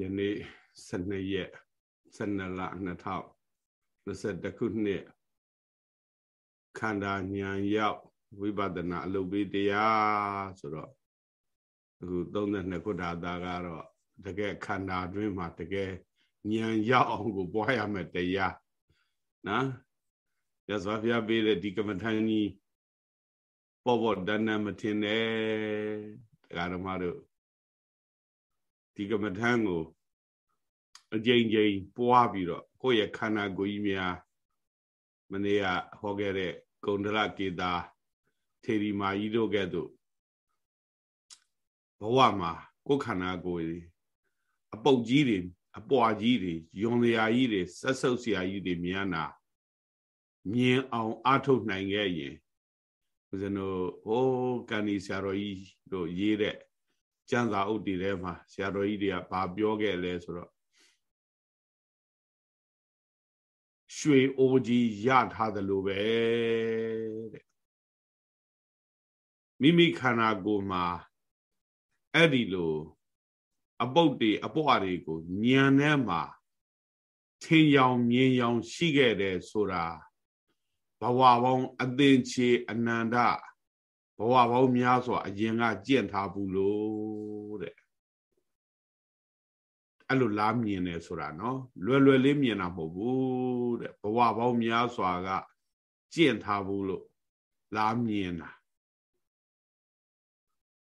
ယနေ့12ရက်12လ2021ခုနှစ်ခန္ဓာဉာဏ်ရောက်ဝိပဿနာအလုပ်ပေးတရားဆိုတော့အခု32ခုဓာတာကတော့တကယ်ခန္ဓာတွင်းမှာတကယ်ဉာဏ်ရောက်အောင်ကိုပွားရမယ်တရားနော်ရသော်ဖျားပေးတဲ့ဒီကမ္မထန်ကြီးပေါ်ပေါ်တန်းတန်းမထင်နဲ့တရားဓမ္မတို့ ဒီကမ္မထန်ကိုအကြိမ်ကြိမ်ပွားပြီးတော့ကိုယ့်ရဲ့ခန္ဓာကိုယ်ကြီးများမနေ့ကဟောခဲ့တဲ့ကုန္ဒရကေတာထေရီမာကြီးတို့ကဲ့သို့ဘဝမှာကိုယ်ခန္ဓာကိုယ်အပုတ်ကြီးတွေအပွားကြီးတွေယွန်လျာကြီးတွေဆက်ဆုပ်ဆရာကြီးတွေမြန်နာမြင်အောင်အထုတ်နိုင်ခဲ့ရင်ဦးဇင်းတို့ဟိုးကန်ဒီဆရာတော်ကြီးတို့ရေးတဲ့ ကျမ်းစာအုပ်တွေထဲမှာဆရာတော်ကြီးတွေကဘာပြောခဲ့လဲဆိုတော့ရွှေအိုးကြီးရထားသလိုပဲတဲ့မိမိခန္ဓာကိုယ်မှာအဲ့ဒီလိုအပုတ်တွေအပွားတွေကိုညံထဲမှာထင်ရောင်မြင်ရောင်ရှိခဲ့တယ်ဆိုတာဘဝပေါင်းအသင်ချေအနန္တ ဘဝပေါင်းများစွာအရင်ကကြင့်ထားဘူးလို့တဲ့အဲ့လိုလားမြင်တယ်ဆိုတာနော်လွယ်လွယ်လေးမြင်တာမဟုတ်ဘူးတဲ့ဘဝပေါင်းများစွာကကြင့်ထားဘူးလို့လားမြင်တာ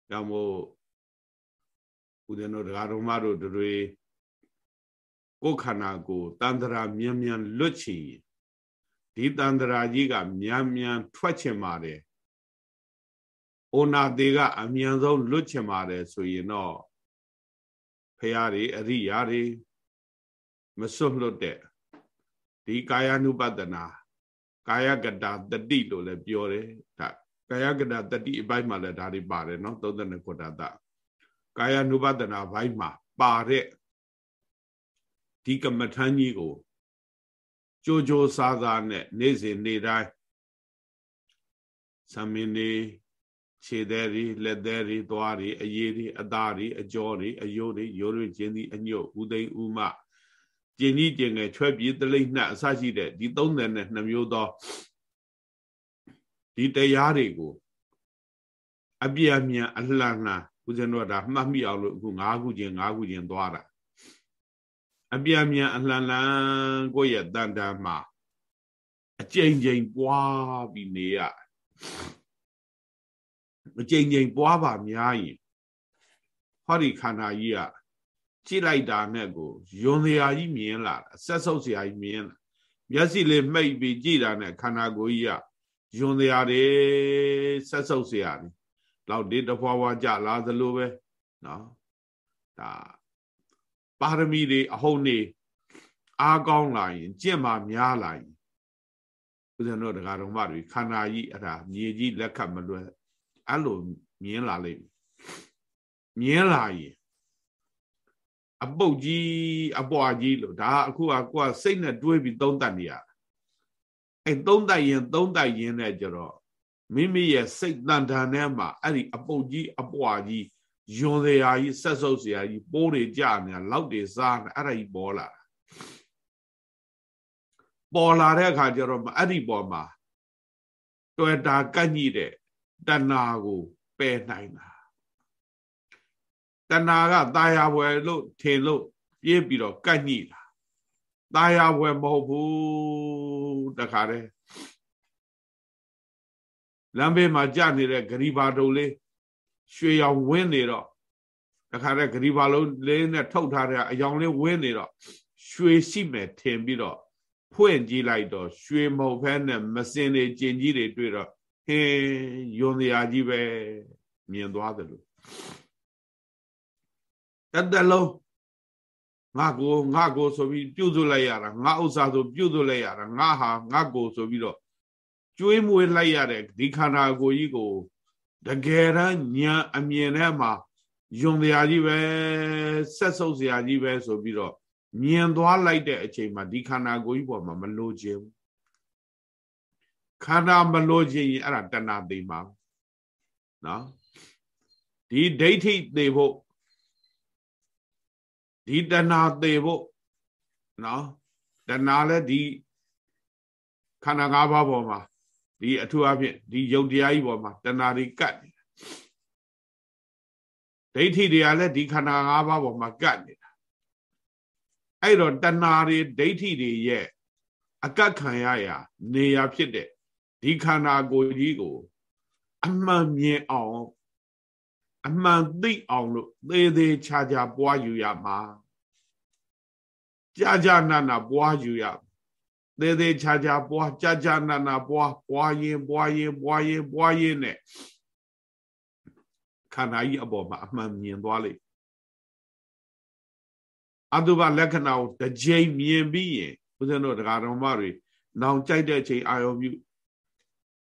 ကြောင့်မို့ဦးဇင်းတို့ဒကာတော်မတို့တွေကိုယ်ခန္ဓာကိုတန်တရာမြန်မြန်လွတ်ချင်ဒီတန်တရာကြီးကမြန်မြန်ထွက်ချင်ပါတယ်။ အိုနာသေးကအမြန်ဆုံးလွတ်ချင်ပါတယ်ဆိုရင်တော့ဖရာတွေအရိယာတွေမစွတ်လွတ်တဲ့ဒီကာယ ानु ပတနာကာယကတာတတိလို့လည်းပြောတယ်ဒါကာယကတာတတိအပိုင်းမှာလည်းဒါတွေပါတယ်နော်32ခုတတကာယ ानु ပတနာဘိုင်းမှာပါတဲ့ဒီကမ္မထမ်းကြီးကိုကြိုးကြိုးစားစားနဲ့နေ့စဉ်နေ့တိုင်းသမင်းနေ ခြေသေးတွေလက်သေးတွေသွားတွေအရေးတွေအသားတွေအကြောတွေအယိုးတွေရိုးရွချင်းသည်အညွတ်ဦးသိန်းဦးမကျင်ကြီးကျင်ငယ်ချွဲပြေးတလိမ့်နှက်အစရှိတဲ့ဒီ32မျိုးသောဒီတရားတွေကိုအပြည့်အမြန်အလှန်လှန်ဦးဇင်းတို့ကဒါမှတ်မိအောင်လို့အခု၅ခုချင်း၅ခုချင်းသွားတာအပြည့်အမြန်အလှန်လှန်ကိုယ့်ရဲ့တန်တန်မှာအကြိမ်ကြိမ်ပွားပြီးနေရ အကြိမ်ကြိမ်ပွားပါများရင်ဟောဒီခန္ဓာကြီးကကြည့်လိုက်တာနဲ့ကိုယွန်စရာကြီးမြင်လာဆက်ဆုပ်စရာကြီးမြင်လာမျက်စိလေးမှိတ်ပြီးကြည့်တာနဲ့ခန္ဓာကိုယ်ကြီးကယွန်စရာတွေဆက်ဆုပ်စရာတွေလောက်ဒီတဖွာဖွာကြလာသလိုပဲနော်ဒါပါရမီတွေအဟုတ်နေအားကောင်းလာရင်ကြင့်မှများလာရင်ဦးဇင်းတို့တရားတော်မတွေခန္ဓာကြီးအဲ့ဒါမြေကြီးလက်ခတ်မလွယ် အဲ့လိုမြင်လာလိမ့်မယ်မြင်လာရင်အပုတ်ကြီးအပွားကြီးလို့ဒါအခုကကိုကစိတ်နဲ့တွေးပြီးသုံးတတ်နေရအဲသုံးတတ်ရင်သုံးတတ်ရင်နဲ့ကြတော့မိမိရဲ့စိတ်တန်တန်ထဲမှာအဲ့ဒီအပုတ်ကြီးအပွားကြီးယွန်စရာကြီးဆက်ဆုပ်စရာကြီးပိုးတွေကြနေတာလောက်တွေစားနေအဲ့ဒါကြီးပေါ်လာပေါ်လာတဲ့အခါကျတော့အဲ့ဒီပေါ်မှာတွေ့တာကန့်ညိတဲ့ တဏှာကိုပယ်နိုင်တာတဏှာကตายာဘွယ်လို့ထင်လို့ပြေးပြီးတော့ကန့်ညိတာตายာဘွယ်မဟုတ်ဘူးတခါတည်းလမ်းဘေးမှာကြာနေတဲ့ဂရိဘာတုံလေးရွှေရောင်ဝင်းနေတော့တခါတည်းဂရိဘာလုံးလေးနဲ့ထုတ်ထားတဲ့အယောင်လေးဝင်းနေတော့ရွှေရှိမယ်ထင်ပြီးတော့ဖွင့်ကြည့်လိုက်တော့ရွှေမဟုတ်ဖဲနဲ့မစင်တွေကျင်ကြီးတွေတွေ့တော့ ဟင်းယွန်စရာကြီးပဲမြင်သွားတယ်လို့တတလုံးငါကိုငါကိုဆိုပြီးပြုတ်စုလိုက်ရတာငါဥစ္စာဆိုပြုတ်စုလိုက်ရတာငါဟာငါကိုဆိုပြီးတော့ကျွေးမွေးလိုက်ရတဲ့ဒီခန္ဓာကိုယ်ကြီးကိုတကယ်တမ်းညာအမြင်ထဲမှာယွန်စရာကြီးပဲဆက်ဆုပ်စရာကြီးပဲဆိုပြီးတော့မြင်သွားလိုက်တဲ့အချိန်မှာဒီခန္ဓာကိုယ်ကြီးပေါ်မှာမလိုချင်ဘူး ခန္ဓာမလို့ခြင်းရင်အဲ့ဒါတဏှာသိမှာနော်ဒီဒိဋ္ဌိသိဖို့ဒီတဏှာသေဖို့နော်တဏှာလည်းဒီခန္ဓာ၅ပါးပေါ်မှာဒီအထူးအဖြင့်ဒီယုတ်တရားကြီးပေါ်မှာတဏှာတွေကတ်နေတာဒိဋ္ဌိတွေကလည်းဒီခန္ဓာ၅ပါးပေါ်မှာကတ်နေတာအဲ့တော့တဏှာတွေဒိဋ္ဌိတွေရဲ့အကတ်ခံရရာ နေရာဖြစ်တဲ့ ဒီခန္ဓာကိုယ်ကြီးကို အမှန်မြင်အောင်အမှန်သိအောင်လို့သေးသေးချာချာပွားယူရမှာကြာကြာနာနာပွားယူရသေးသေးချာချာပွားကြာကြာနာနာပွားပွားရင်ပွားရင်ပွားရင်ပွားရင်နဲ့ခန္ဓာကြီးအပေါ်မှာအမှန်မြင်သွားလိမ့်အတုပလက္ခဏာကိုတစ်ကြိမ်မြင်ပြီးရင်ဦးဇင်းတို့တရားတော်မတွေနောင်ကြိုက်တဲ့အချိန်အာရုံပြု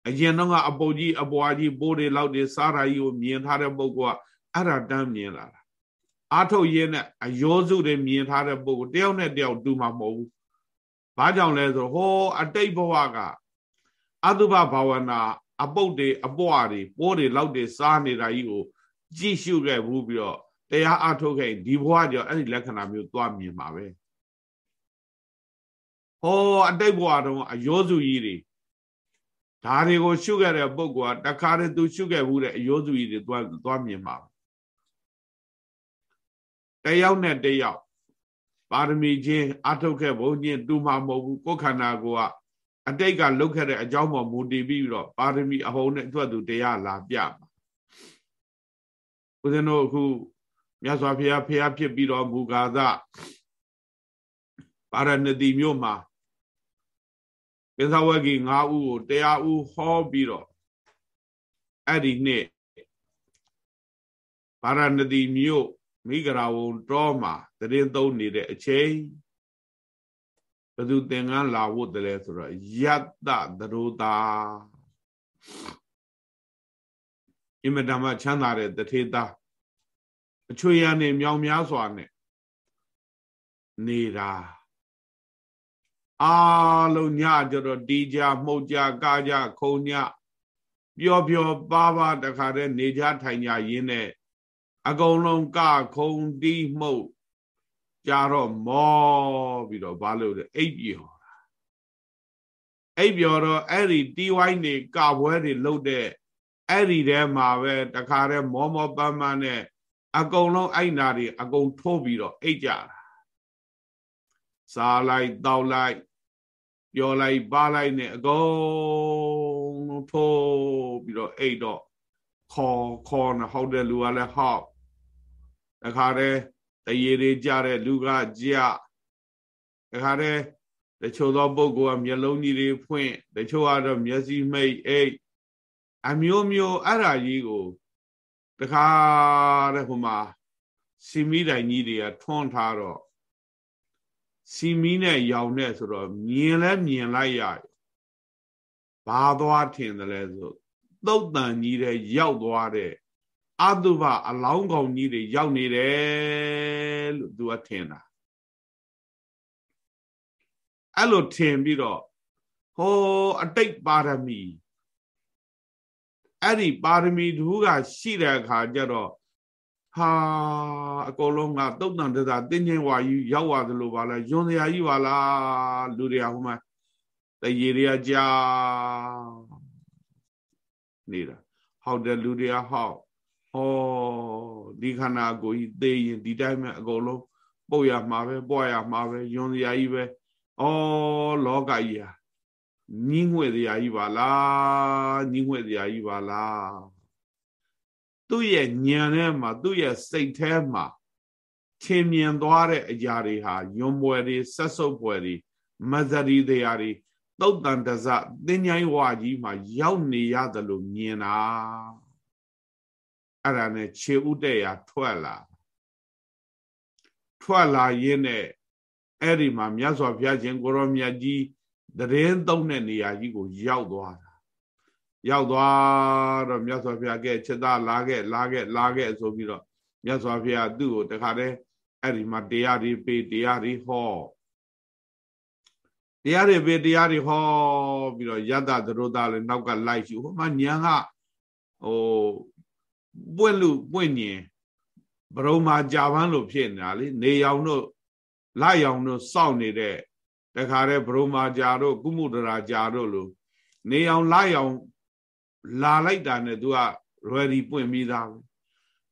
အရင်တော့ကအပုတ်ကြီးအပွားကြီးပိုးတွေလောက်တွေစားတာကြီးကိုမြင်ထားတဲ့ပုဂ္ဂိုလ်ကအဲ့ဒါတမ်းမြင်လာတာအာထုတ်ရင်းနဲ့အယောစုတွေမြင်ထားတဲ့ပုဂ္ဂိုလ်တယောက်နဲ့တယောက်တူမှာမဟုတ်ဘူး။ဘာကြောင့်လဲဆိုဟောအတိတ်ဘဝကအတုပဘာဝနာ အပုတ်တွေအပွားတွေပိုးတွေလောက်တွေစားနေတာကြီးကိုကြည့်ရှုခဲ့ဘူးပြီးတော့တရားအထုတ်ခဲ့ဒီဘဝကြောင့်အဲ့ဒီလက္ခဏာမျိုးသွားမြင်မှာပဲ။ဟောအတိတ်ဘဝတုန်းကအယောစုကြီးတွေ ဒါတွေကိုရှုခဲ့တဲ့ပုဂ္ဂိုလ်ကတခါတည်းသူရှုခဲ့ဘူးတဲ့အယောစုကြီးတွေသွားသွားမြင်မှာတယောက်နဲ့တယောက်ပါရမီချင်းအထုတ်ခဲ့ဘုံချင်းတူမှာမဟုတ်ဘူးကိုယ်ခန္ဓာကိုယ်ကအတိတ်ကလုတ်ခဲ့တဲ့အကြောင်းပေါ်မူတည်ပြီးတော့ပါရမီအဟုန်နဲ့အတွက်သူတရားလာပြမှာဦးဇင်းတို့အခုမြတ်စွာဘုရားဖျားဖြစ်ပြီးတော့မူကာသပါရဏတိမြို့မှာ ပိသဝဂီ9ဦးကိုတရားဦးဟောပြီးတော့အဲ့ဒီနေ့ပါရဏတိမြို့မိဂရာဝုံတောမှာတရင်သုံးနေတဲ့အချိန်ဘသူသင်္ကန်းလာဖို့တလဲဆိုတော့ယတ္တသရုတာအင်မတန်မှချမ်းသာတဲ့တထေသားအချွေရနဲ့မြောင်များစွာနဲ့နေတာ အားလုံးညကြတော့တီးကြမှုတ်ကြကားကြခုံညပျော်ပျော်ပါပါတခါတည်းနေကြထိုင်ကြရင်းနဲ့အကုန်လုံးကခုံတီးမှုတ်ကြတော့မောပြီးတော့ဘာလို့လဲအိပ်ပြောတာအိပ်ပြောတော့အဲ့ဒီတီးဝိုင်းနေကပွဲတွေလှုပ်တဲ့အဲ့ဒီထဲမှာပဲတခါတည်းမောမောပန်းပန်းနဲ့အကုန်လုံးအိုက်နာတွေအကုန်ထိုးပြီးတော့အိပ်ကြတာစားလိုက်တောက်လိုက် ပြောလိုက်ပါလိုက်နဲ့အကုန်လုံးထိုးပြီးတော့အိတ်တော့ခေါ်ခေါ်နေဟောက်တဲ့လူကလည်းဟောက်တခါတည်းတရေတွေကြတဲ့လူကကြတခါတည်းတချို့သောပုဂ္ဂိုလ်ကမျက်လုံးကြီးတွေဖွင့်တချို့ကတော့မျက်စိမိတ်အိတ်အမျိုးမျိုးအဲ့ဓာကြီးကိုတခါတည်းဟိုမှာစီမီတိုင်ကြီးတွေကထွန်းထားတော့ စီမီနဲ့ရောင်နဲ့ဆိုတော့မြင်လဲမြင်လိုက်ရဘာသွားထင်တယ်လဲဆိုသုတ်တန်ကြီးတဲ့ရောက်သွားတဲ့အတုပအလောင်းကောင်ကြီးတွေရောက်နေတယ်လို့သူကထင်တာအဲ့လိုထင်ပြီးတော့ဟောအတိတ်ပါရမီအဲ့ဒီပါရမီသူကရှိတဲ့အခါကျတော့ ဟာအကုန်လုံးကတုတ်တန်တစားတင်းချင်းဝါယူရောက်သွားသလိုပါလားယွန်စရာကြီးပါလားလူတွေကဟိုမှာတရေတွေကကြာနေတာဟောက်တဲ့လူတွေကဟောက်ဟောဒီခန္ဓာကိုယ်ကြီးသိရင်ဒီတိုင်းပဲအကုန်လုံးပုတ်ရမှာပဲပွားရမှာပဲယွန်စရာကြီးပဲဩလောကကြီးဟာညင်းငွေ့စရာကြီးပါလားညင်းငွေ့စရာကြီးပါလား သူ့ရဲ့ဉာဏ်ထဲမှာသူ့ရဲ့စိတ်ထဲမှာထင်မြင်သွားတဲ့အရာတွေဟာယွန်ပွဲတွေဆက်စုပ်ပွဲတွေမဇရီတရားတွေတုတ်တန်တဇသင်္ချိုင်းဝါကြီးမှာရောက်နေရတယ်လို့မြင်တာအဲ့ဒါနဲ့ခြေဥတဲ့ရာထွက်လာထွက်လာရင်းနဲ့အဲ့ဒီမှာမြတ်စွာဘုရားရှင်ကိုရောမြတ်ကြီးတရင်သုံးတဲ့နေရာကြီးကိုရောက်သွားတာ ရောက်သွားတော့မြတ်စွာဘုရားကဲချက်သားလာခဲ့လာခဲ့လာခဲ့ဆိုပြီးတော့မြတ်စွာဘုရားသူ့ကိုတခါတည်းအဲ့ဒီမှာတရားတွေပေးတရားတွေဟောတရားတွေပေးတရားတွေဟောပြီးတော့ယတ္တသရုတ်သားလည်းနောက်ကလိုက်ရှိဟိုမှာညံကဟိုပွင့်လူပွင့်ညင်ဘရုံမာကြာပန်းလို့ဖြစ်နေတာလေနေရောင်တို့လရောင်တို့စောင့်နေတဲ့တခါတည်းဘရုံမာကြာတို့ကုမှုတရာကြာတို့လို့နေရောင်လရောင် လာလိုက်တာနဲ့သူက ready ပွင့်ပြီးသား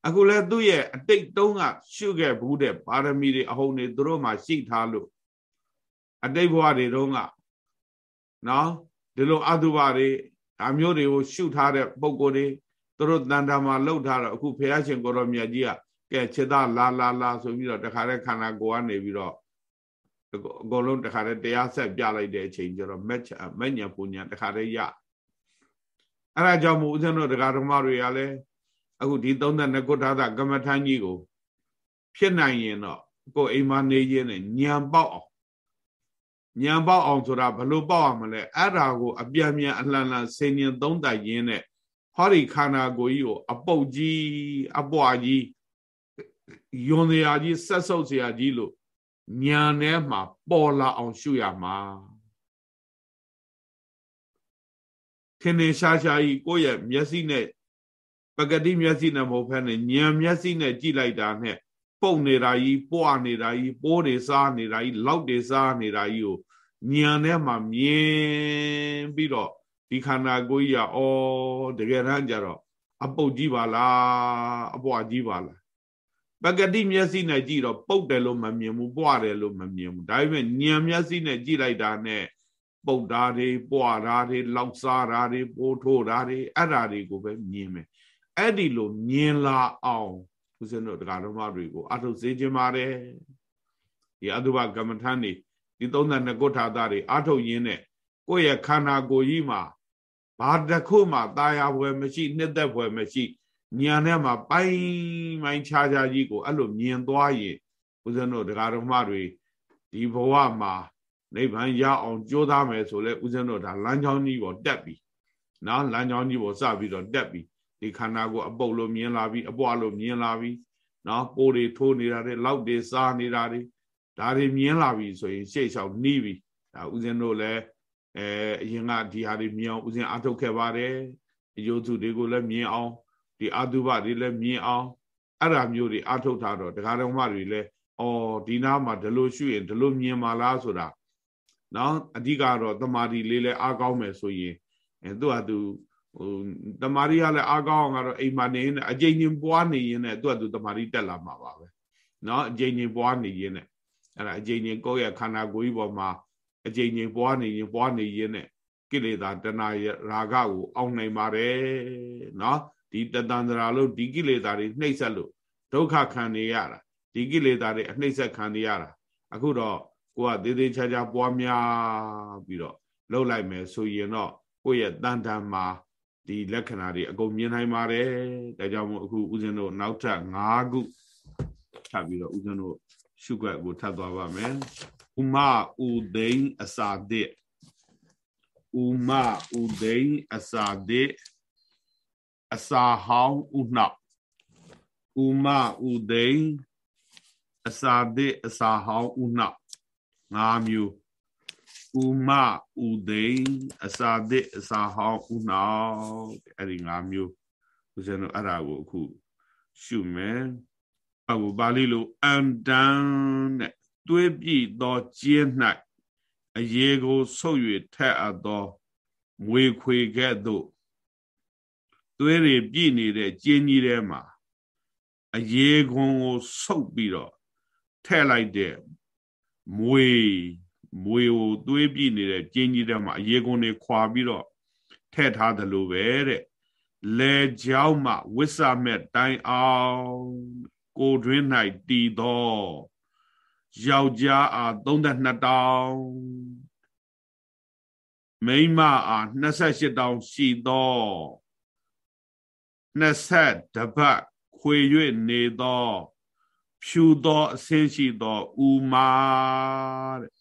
အခုလဲသူ့ရဲ့အတိတ်တုံးကရှုခဲ့ဘူးတဲ့ပါရမီတွေအဟုတ်နေသူတို့မှရှိထားလို့အတိတ်ဘဝတွေတုန်းကနော်ဒီလိုအတုပတွေဒါမျိုးတွေကိုရှုထားတဲ့ပုံကိုယ်တွေသူတို့တန်တာမှာလှုပ်ထားတော့အခုဖះရှင်ကိုရောမြတ်ကြီးကကဲခြေသားလာလာလာဆိုပြီးတော့တခါတည်းခန္ဓာကိုယ်ကနေပြီးတော့အကုန်လုံးတခါတည်းတရားဆက်ပြလိုက်တဲ့အချိန်ကျတော့မက်မက်ညာပူညာတခါတည်းရ အဲ့ဒါကြောင့်မို့ဦးဇင်းတို့တရားဓမ္မတွေကလည်းအခုဒီ32ခုထာသကမ္မထမ်းကြီးကို ဖြစ်နိုင်ရင်တော့ကိုယ်အိမ်မှာနေရင်းနဲ့ညံပေါက်အောင်ညံပေါက်အောင်ဆိုတာဘလို့ပေါက်အောင်မလဲအဲ့ဒါကိုအပြံမြန်အလှန်လှန်ဆင်ញင်သုံးတိုက်ရင်းနဲ့ဟောဒီခန္ဓာကိုယ်ကြီးကိုအပုတ်ကြီးအပွားကြီးယွန်စရာကြီးဆက်ဆုပ်စရာကြီးလို့ညာထဲမှာပေါ်လာအောင်ရှုရမှာ ခင်းနေရှားရှားကြီးကိုယ့်ရဲ့မျက်စိနဲ့ပကတိမျက်စိနဲ့မဟုတ်ဖ ೇನೆ ဉာဏ်မျက်စိနဲ့ကြည့်လိုက်တာနဲ့ပုတ်နေတာကြီးပွားနေတာကြီးပိုးတွေစားနေတာကြီးလောက်တွေစားနေတာကြီးကိုဉာဏ်ထဲမှာမြင်ပြီးတော့ဒီခန္ဓာကိုယ်ကြီးကဩတကယ်တမ်းကျတော့အပုတ်ကြီးပါလားအပွားကြီးပါလားပကတိမျက်စိနဲ့ကြည့်တော့ပုတ်တယ်လို့မမြင်ဘူးပွားတယ်လို့မမြင်ဘူးဒါပေမဲ့ဉာဏ်မျက်စိနဲ့ကြည့်လိုက်တာနဲ့ ပုတ်တာတွေပွားတာတွေလောက်စားတာတွေပိုးထိုးတာတွေအဲ့ဓာတွေကိုပဲမြင်မယ်အဲ့ဒီလိုမြင်လာအောင်ဦးဇင်းတို့တရားဓမ္မတွေကိုအထုတ်စေခြင်းပါတယ်ဒီအတုပကမ္မထန်နေဒီ32ကုဋ္ဌာသတွေအထုတ်ရင်းနဲ့ကိုယ့်ရဲ့ခန္ဓာကိုယ်ကြီးမှာဘာတစ်ခုမှตายာဘွယ်မရှိနှစ်သက်ဘွယ်မရှိဉာဏ်ထဲမှာပိုင်းပိုင်းခြားခြားကြီးကိုအဲ့လိုမြင်သွားရင်ဦးဇင်းတို့တရားဓမ္မတွေဒီဘဝမှာ နိဗ္ဗာန်ရအောင်ကြိုးစားမယ်ဆိုလဲဦးဇင်းတို့ဒါလမ်းကြောင်းကြီးပေါ်တက်ပြီနော်လမ်းကြောင်းကြီးပေါ်စပြီးတော့တက်ပြီဒီခန္ဓာကိုအပုတ်လို့မြင်လာပြီအပွားလို့မြင်လာပြီနော်ပိုးတွေထိုးနေတာတွေလောက်တွေစားနေတာတွေဒါတွေမြင်လာပြီဆိုရင်ရှေ့လျှောက်နှီးပြီဒါဥစဉ်တို့လည်းအဲအရင်ကဒီဟာတွေမြင်အောင်ဥစဉ်အထုတ်ခဲ့ပါတယ်အယုသူတွေကိုလည်းမြင်အောင်ဒီအတုပတွေလည်းမြင်အောင်အဲ့ဒါမျိုးတွေအထုတ်ထားတော့တရားတော်မတွေလည်းအော်ဒီနားမှာဒီလိုရှုရင်ဒီလိုမြင်ပါလားဆိုတာ နော်အဓိကတော့တမာဒီလေးလဲအားကောင်းမယ်ဆိုရင်အဲသူ့ဟာသူဟိုတမာဒီကလည်းအားကောင်းအောင်ကတော့အိမ်မှာနေရင်အကျဉ်းချင်းပွားနေရင်လည်းသူ့ဟာသူတမာဒီတက်လာမှာပါပဲနော်အကျဉ်းချင်းပွားနေရင်လည်းအဲ့ဒါအကျဉ်းချင်းကိုယ့်ရဲ့ခန္ဓာကိုယ်ကြီးပေါ်မှာအကျဉ်းချင်းပွားနေရင်ပွားနေရင်လည်းကိလေသာတဏှာရာဂကိုအောင်နိုင်ပါတယ်နော်ဒီတတန္တရာလို့ဒီကိလေသာတွေနှိမ့်ဆက်လို့ဒုက္ခခံနေရတာဒီကိလေသာတွေအနှိမ့်ဆက်ခံနေရတာအခုတော့ ကိုကသေးသေးချာချာပွားများပြီးတော့လှုပ်လိုက်မယ်ဆိုရင်တော့ကိုယ့်ရဲ့တန်တန်မှာဒီလက္ခဏာတွေအကုန်မြင်နိုင်ပါတယ်ဒါကြောင့်မို့အခုဦးဇင်းတို့နောက်ထပ်၅ခုထပ်ပြီးတော့ဦးဇင်းတို့ရှုွက်ကိုထပ်သွားပါမယ်ဥမဥသိန်းအစာတစ်ဥမဥသိန်းအစာတစ်အစာဟောင်းဥနောက်ဥမဥသိန်းအစာတစ်အစာဟောင်းဥနောက် ၅မျိုးဥမဥသိအစာသစ်အစာဟောင်းဥနောက်အဲ့ဒီ၅မျိုးဦးဇင်းတို့အဲ့ဒါကိုအခုရှုမယ်အခုပါဠိလိုအန်တန်တဲ့တွေးပြည့်သောကျင်း၌အရေကိုဆုပ်၍ထက်အပ်သောမွေခွေကဲ့သို့သွေးတွေပြည့်နေတဲ့ကျင်းကြီးထဲမှာအရေခွန်ကိုဆုပ်ပြီးတော့ထည့်လိုက်တဲ့ မွေမွေကိုသွေးပြည့်နေတဲ့ကျင်းကြီးထဲမှာအရေကုန်တွေခွာပြီးတော့ထည့်ထားတယ်လို့ပဲတဲ့လေကြောင်းမှဝစ္ဆမဲ့တိုင်အောင်ကိုတွင်၌တည်သောယောက်ျားအား32တောင်မိန်းမအား28တောင်ရှိသော20တပတ်ခွေ၍နေသော ဖြူသောအဆင်းရှိသောဥမာတဲ့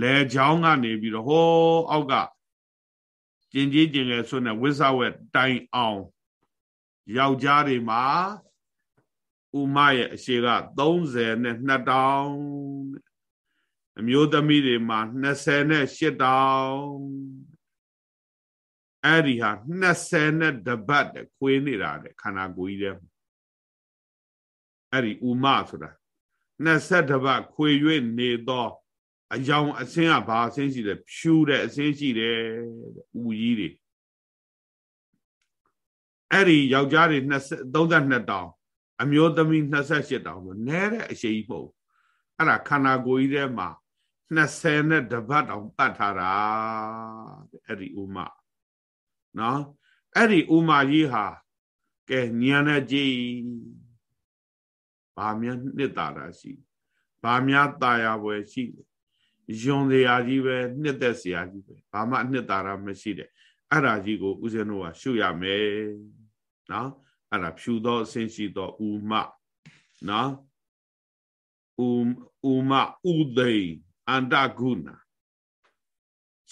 လဲချောင်းကနေပြီးတော့ဟိုးအောက်ကကျင်ကြီးကျင်ငယ်ဆွနဲ့ဝိဆဝက်တိုင်အောင်ယောက်ျားတွေမှာဥမရဲ့အရှိက30နဲ့2တောင်အမျိုးသမီးတွေမှာ20နဲ့8တောင်အဲ့ဒီဟာ20နဲ့တပတ်ခွေးနေတာတဲ့ခန္ဓာကိုယ်ကြီးထဲ အဲ့ဒီဥမဆိုတာ22ပတ်ခွေ၍နေသောအယောင်အစင်းကဘာအစင်းရှိတယ်ဖြူတဲ့အစင်းရှိတယ်ဥကြီးတွေအဲ့ဒီယောက်ျားတွေ32တောင်အမျိုးသမီး28တောင်ဆိုနဲတဲ့အရှိကြီးပေါ့အဲ့ဒါခန္ဓာကိုယ်ကြီးထဲမှာ20နဲ့တပတ်တောင်ပတ်ထားတာအဲ့ဒီဥမနော်အဲ့ဒီဥမကြီးဟာကဲညံတဲ့ကြည် ဘာများနှစ်တာတာရှိဘာများตายာပွဲရှိယွန်စရာကြီးပဲနှစ်သက်စရာကြီးပဲဘာမှနှစ်တာတာမရှိတဲ့အဲ့ဒါကြီးကိုဦးဇင်းတို့ကရှုရမယ်နော်အဲ့ဒါဖြူသောအဆင်းရှိသောဥမနော်ဥဥမဥသိအန္တကုဏ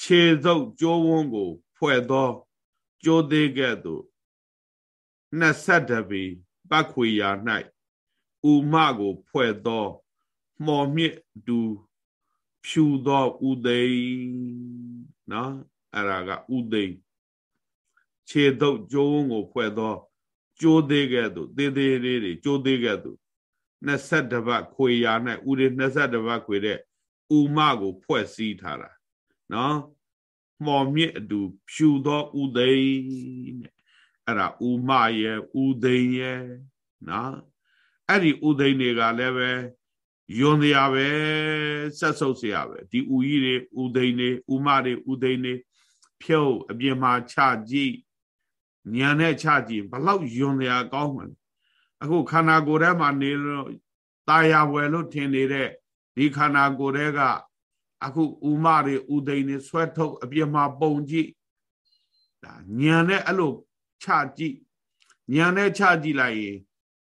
ခြေစုပ်ကြိုးဝန်းကို ဖွဲ့သောကြိုးသေးကဲ့သို့22ပေပတ်ခွေရာ၌ ဥမကိုဖွဲ့သောမော်မြင့်တူဖြူသောဥသိနော်အဲ့ဒါကဥသိခြေတုပ်ကြိုးဝန်းကိုဖွဲ့သောကြိုးသေးကဲ့သို့သေးသေးလေးတွေကြိုးသေးကဲ့သို့22ဘတ်ခွေရာနဲ့ဥတွေ22ဘတ်ခွေတဲ့ဥမကိုဖွဲ့စည်းထားတာနော်မော်မြင့်အတူဖြူသောဥသိနဲ့အဲ့ဒါဥမရဲ့ဥသိရဲ့နော် အဲ့ဒီဥသိတွေကလည်းပဲယွန်တရားပဲဆက်ဆုပ်เสียရပဲဒီဥကြီးတွေဥသိနေဥမတွေဥသိနေဖြုတ်အပြင်မှာချကြည့်ညံနဲ့ချကြည့်ဘလောက်ယွန်တရားကောင်းမှလဲအခုခန္ဓာကိုယ်ထဲမှာနေလို့ตายာဝယ်လို့ထင်နေတဲ့ဒီခန္ဓာကိုယ်ထဲကအခုဥမတွေဥသိနေဆွဲထုတ်အပြင်မှာပုံကြည့်ဒါညံနဲ့အဲ့လိုချကြည့်ညံနဲ့ချကြည့်လိုက်ရင်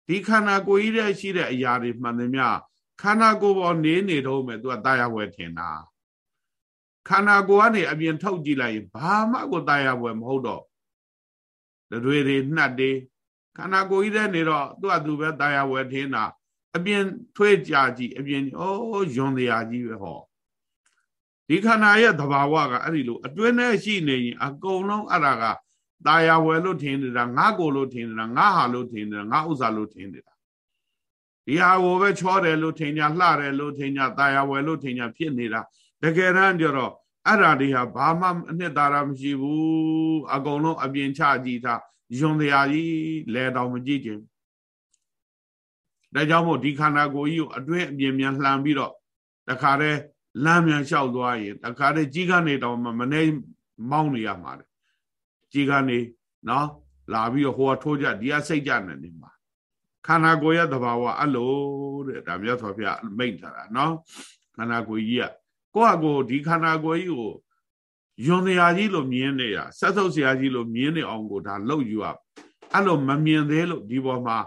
ဒီခန္ဓာကိုယ်ကြီးတဲ့ရှိတဲ့အရာတွေမှန်သမျှခန္ဓာကိုယ်ပေါ်နေနေတော့မယ်သူကတာယာဝယ်ထင်တာခန္ဓာကိုယ်ကနေအပြင်ထုတ်ကြည့်လိုက်ရင်ဘာမှကိုတာယာဝယ်မဟုတ်တော့တွေတွေနှက်တွေခန္ဓာကိုယ်ကြီးတဲ့နေတော့သူကသူပဲတာယာဝယ်ထင်တာအပြင်ထွေးကြကြည့်အပြင်ဩယွန်တရားကြီးပဲဟောဒီခန္ဓာရဲ့သဘာဝကအဲ့ဒီလိုအတွင်းထဲရှိနေရင်အကုန်လုံးအဲ့ဒါက တာယာဝယ်လို့ထင်နေတာငါကိုလို့ထင်နေတာငါဟာလို့ထင်နေတာငါဥစ္စာလို့ထင်နေတာဒီဟာကိုပဲချောတယ်လို့ထင်ညာလှတယ်လို့ထင်ညာတာယာဝယ်လို့ထင်ညာဖြစ်နေတာတကယ်တမ်းကြတော့အဲ့ဓာတွေဟာဘာမှအနှစ်သာရမရှိဘူးအကုန်လုံးအပြင်ချကြည့်တာယွန်တရားကြီးလဲတော်မကြည့်ခြင်းဒါကြောင့်မို့ဒီခန္ဓာကိုယ်ကြီးကိုအတွင်းအပြင်မြန်လှန်ပြီးတော့တခါတည်းလမ်းမြန်လျှောက်သွားရင်တခါတည်းကြီးကနေတော့မနေမောင်းနေရမှာလေ ကြီးကနေနော်လာပြီးတော့ဟိုကထိုးကြဒီကစိတ်ကြနေနေမှာခန္ဓာကိုယ်ရဲ့သဘာဝအဲ့လိုတဲ့ဒါမြတ်စွာဘုရားမိတ်ထားတာနော်ခန္ဓာကိုယ်ကြီးကကိုယ့်အကိုဒီခန္ဓာကိုယ်ကြီးကိုယွန်တရားကြီးလို့မြင်နေတာဆက်ဆုပ်စရာကြီးလို့မြင်နေအောင်ကိုဒါလောက်ယူရအဲ့လိုမမြင်သေးလို့ဒီပေါ်မှာ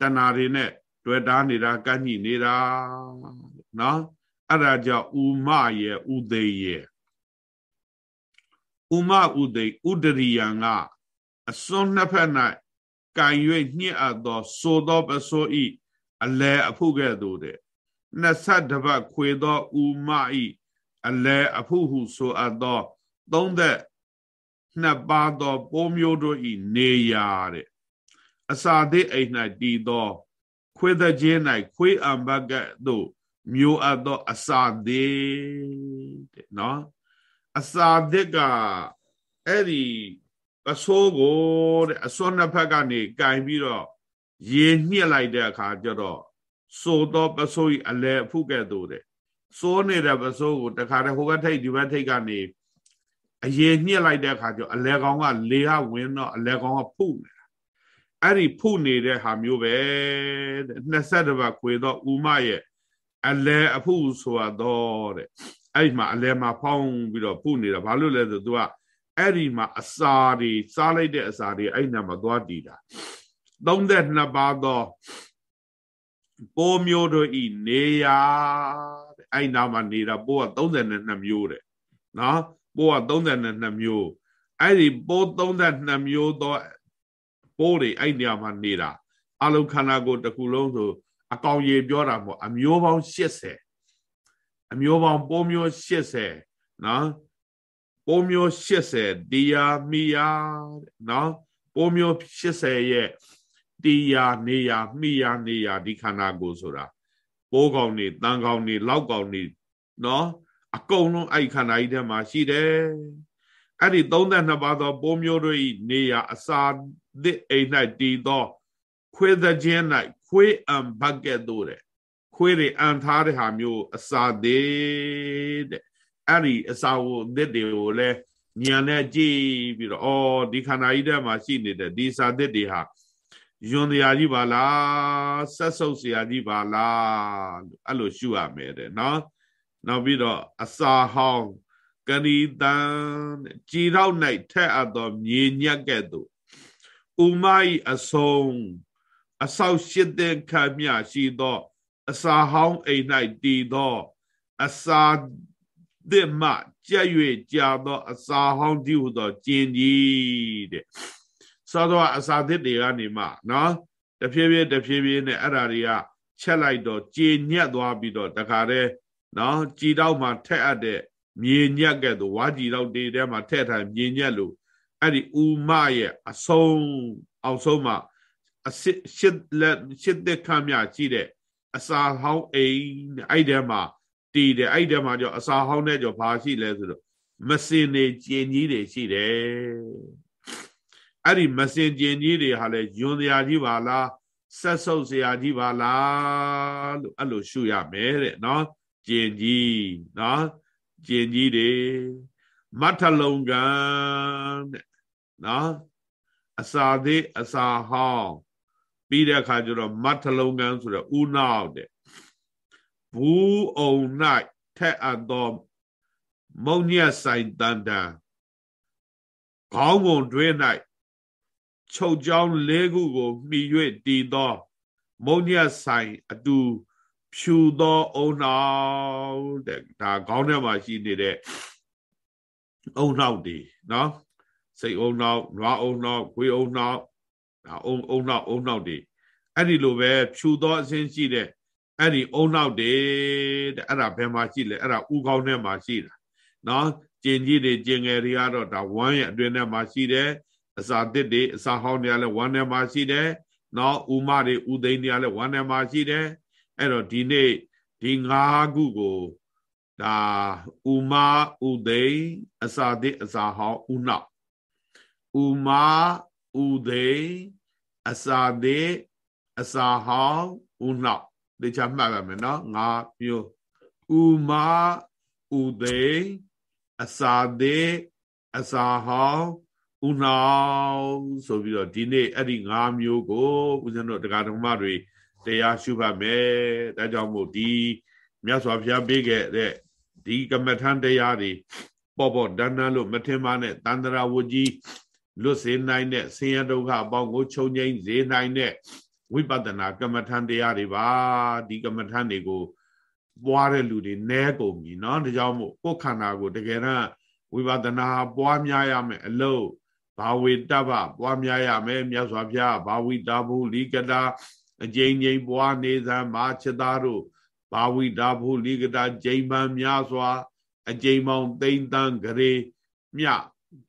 တဏှာတွေနဲ့တွေ့တာနေတာကန့်ညိနေတာနော်အဲ့ဒါကြောင့်ဥမရဲ့ဥသိရဲ့ ဥမဥသိဥဒရိယံကအစွန်းနှစ်ဖက်၌ကံ၍ညှစ်အပ်သောဆိုသောပစိုးဤအလဲအဖုကဲ့သို့တဲ့နှစ်ဆက်တပတ်ခွေသောဥမဤအလဲအဖုဟုဆိုအပ်သောသုံးသက်နှစ်ပါးသောပိုးမျိုးတို့ဤနေရာတဲ့အစာသေးအိမ်၌တည်သော ခွေးတဲ့ခြင်း၌ခွေးအံဘကဲ့သို့မျိုးအပ်သောအစာသေးတဲ့နော် အစာသစ်ကအဲ့ဒီပစိုးကိုတဲ့အစွန်းနှစ်ဖက်ကနေကင်ပြီးတော့ရေညှစ်လိုက်တဲ့အခါကျတော့စိုးသောပစိုးကြီးအလဲအဖုကဲ့သို့တဲ့စိုးနေတဲ့ပစိုးကိုတခါတည်းဟိုဘက်ထိပ်ဒီဘက်ထိပ်ကနေအရေညှစ်လိုက်တဲ့အခါကျတော့အလဲကောင်ကလေကဝင်တော့အလဲကောင်ကဖုနေတာအဲ့ဒီဖုနေတဲ့ဟာမျိုးပဲတဲ့20ဘတ်ခွေတော့ဥမရဲ့အလဲအဖုဆိုတော့တဲ့ အဲ့ဒီမှာအလဲမှာဖောင်းပြီးတော့ဖုနေတာဘာလို့လဲဆိုသူကအဲ့ဒီမှာအစာတွေစားလိုက်တဲ့အစာတွေအဲ့နာမှာသွားတည်တာ32ပါးသောပိုးမျိုးတို့ဤနေရာတဲ့အဲ့နာမှာနေတာပိုးက32မျိုးတဲ့နော်ပိုးက32မျိုးအဲ့ဒီပိုး32မျိုးသောပိုးတွေအဲ့နေရာမှာနေတာအလုံးခန္ဓာကိုယ်တစ်ခုလုံးဆိုအကောင်ရေပြောတာမဟုတ်အမျိုးပေါင်း80 အမျိုးပေါင်းပိုးမျိုး80နော်ပိုးမျိုး80တရားမိယာနော်ပိုးမျိုး80ရဲ့တီယာနေယာမိယာနေယာဒီခန္ဓာကိုယ်ဆိုတာပိုးကောင်နေတန်ကောင်နေလောက်ကောင်နေနော်အကုန်လုံးအဲ့ခန္ဓာကြီးထဲမှာရှိတယ်အဲ့ဒီ32ပါးသောပိုးမျိုးတို့ဤနေရာအစာသစ်အိမ်၌တည်သောခွေးသခြင်း၌ခွေးအံဘက်ကဲ့သို့တဲ့ ခွေးတွေအန်ထားတဲ့ဟာမျိုးအစာသေးတဲ့အဲ့ဒီအစာဝတ်သစ်တွေကိုလည်းညံနဲ့ကြည့်ပြီးတော့အော်ဒီခန္ဓာကြီးထဲမှာရှိနေတဲ့ဒီစာသစ်တွေဟာယွန်တရားကြီးပါလားဆက်ဆုပ်စရာကြီးပါလားအဲ့လိုရှုရမယ်တဲ့နော်နောက်ပြီးတော့အစာဟောင်းကဏီတန်ကြည်တော့၌ထက်အပ်သောမြေညက်ကဲ့သို့ဥမိုက်အဆုံးအဆောက်ရှိတဲ့ခါမျှရှိသော အစာဟောင်းအိမ်၌တည်သော အစာသစ်မှကြက်၍ကြာသော အစာဟောင်းတည်ဟုသောကျင်ကြီးတဲ့စောသောအစာသစ်တွေကနေမှနော်တဖြည်းဖြည်းတဖြည်းဖြည်းနဲ့အဲ့ဓာတွေကချက်လိုက်တော့ကြေညက်သွားပြီးတော့တခါတည်းနော်ကြည်တော့မှထက်အပ်တဲ့မြေညက်ကဲ့သို့ဝါကြည်တော့တေထဲမှာထက်ထိုင်မြေညက်လို့အဲ့ဒီဥမရဲ့အဆုံးအောင်ဆုံးမှာအစစ်ရှစ်လက်ရှစ်သက်ခမ်းမြရှိတဲ့ အစာဟောင်းအိမ်အဲ့ထဲမှာတည်တယ်အဲ့ထဲမှာကြောအစာဟောင်းတဲ့ကြောဘာရှိလဲဆိုတော့မစင်နေကျင်ကြီးတွေရှိတယ်အဲ့ဒီမစင်ကျင်ကြီးတွေဟာလဲယွန်တရားကြီးပါလားဆက်ဆုပ်စရာကြီးပါလားလို့အဲ့လိုရှုရမယ်တဲ့နော်ကျင်ကြီးနော်ကျင်ကြီးတွေမထလုံးကံတဲ့နော်အစာသေးအစာဟောင်း ပြီးတဲ့အခါကျတော့မထလုံးကံဆိုတော့ဥနောက်တဲ့ဘူးအုံ၌ထက်အပ်သောမုံညက်ဆိုင်တန်တန်ခေါင်းပုံတွဲ၌ချုပ်ကြောင်းလေးခုကိုမှီ၍တည်သော မုံညက်ဆိုင်အတူဖြူသောအုံနောက်တဲ့ဒါခေါင်းထဲမှာရှိနေတဲ့အုံနောက်တွေနော်စိတ်အုံနောက်နွားအုံနောက်ခွေးအုံနောက်ဒါ အုံအုံနောက်အုံနောက်တွေအဲ့ဒီလိုပဲဖြူသောအစင်းရှိတဲ့အဲ့ဒီအုံနောက်တွေတဲ့အဲ့ဒါဘယ်မှာရှိလဲအဲ့ဒါဥကောင်းထဲမှာရှိတာနော်ကျင်ကြီးတွေကျင်ငယ်တွေကတော့ဒါဝမ်းရဲ့အတွင်းထဲမှာရှိတယ်အစာတစ်တွေအစာဟောင်းတွေကလည်းဝမ်းထဲမှာရှိတယ်နော်ဥမတွေဥသိန်းတွေကလည်းဝမ်းထဲမှာရှိတယ်အဲ့တော့ဒီနေ့ဒီ၅ခုကိုဒါဥမဥသိန်းအစာတစ်အစာဟောင်းဥနောက်ဥမ ဥသိန်းအစာတစ်အစာဟောင်းဥနောက်ဒီချမှတ်ရမယ်နော်၅မျိုးဥမဥသိန်းအစာတစ်အစာဟောင်းဥနောက်ဆိုပြီးတော့ဒီနေ့အဲ့ဒီ၅မျိုးကိုဦးဇင်းတို့တရားဓမ္မတွေတရားရှုဖတ်မယ်ဒါကြောင့်မို့ဒီမြတ်စွာဘုရားပေးခဲ့တဲ့ဒီကမ္မထံတရားတွေပေါ့ပေါ့တန်းတန်းလို့မထင်ပါနဲ့တန္တရာဝကြီး လွတ်စေနိုင်တဲ့ဆင်းရဲဒုက္ခအပေါင်းကိုချုပ်ငြိမ်းစေနိုင်တဲ့ဝိပဿနာကမ္မထံတရားတွေပါဒီကမ္မထံတွေကိုပွားတဲ့လူတွေနဲကုန်ပြီเนาะဒါကြောင့်မို့ကိုယ်ခန္ဓာကိုတကယ်တော့ဝိပဿနာပွားများရမယ်အလို့ဘာဝေတ္တပပွားများရမယ်မြတ်စွာဘုရားဘာဝိတာဘုလိကတာအကျဉ်းချင်းပွားနေသံမာချသားတို့ဘာဝိတာဘုလိကတာကျိန်ပန်းများစွာ အကျဉ်းပေါင်းသိမ့်တန်းကြရေမြ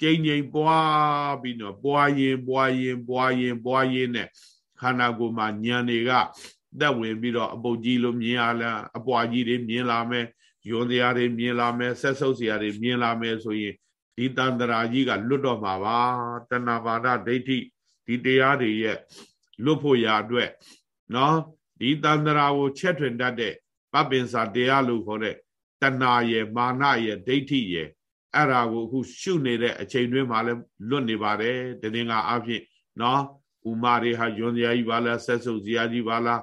ကျိန်ချင်းပွားပြီးတော့ပွားရင်ပွားရင်ပွားရင်ပွားရင်နဲ့ခန္ဓာကိုယ်မှာဉာဏ်တွေကတက်ဝင်ပြီးတော့အပုတ်ကြီးလိုမြင်ရလားအပွားကြီးတွေမြင်လာမယ်ယွန်တရားတွေမြင်လာမယ်ဆက်ဆုပ်စရာတွေမြင်လာမယ်ဆိုရင်ဒီတန်တရာကြီးကလွတ်တော့မှာပါတဏ္ဍာပါဒဒိဋ္ဌိဒီတရားတွေရဲ့လွတ်ဖို့ရာအတွက်နော်ဒီတန်တရာကိုချက်ထွင်တတ်တဲ့ပပင်စာတရားလို့ခေါ်တဲ့တဏှာရဲ့မာနရဲ့ဒိဋ္ဌိရဲ့ အဲ့ဒါကိုအခုရှုနေတဲ့အချိန်တွင်းမှာလည်းလွတ်နေပါတယ်တည်ငါအဖြစ်နော်ဥမာတွေဟာယွန်စရာကြီးပါလားဆက်ဆုပ်စရာကြီးပါလား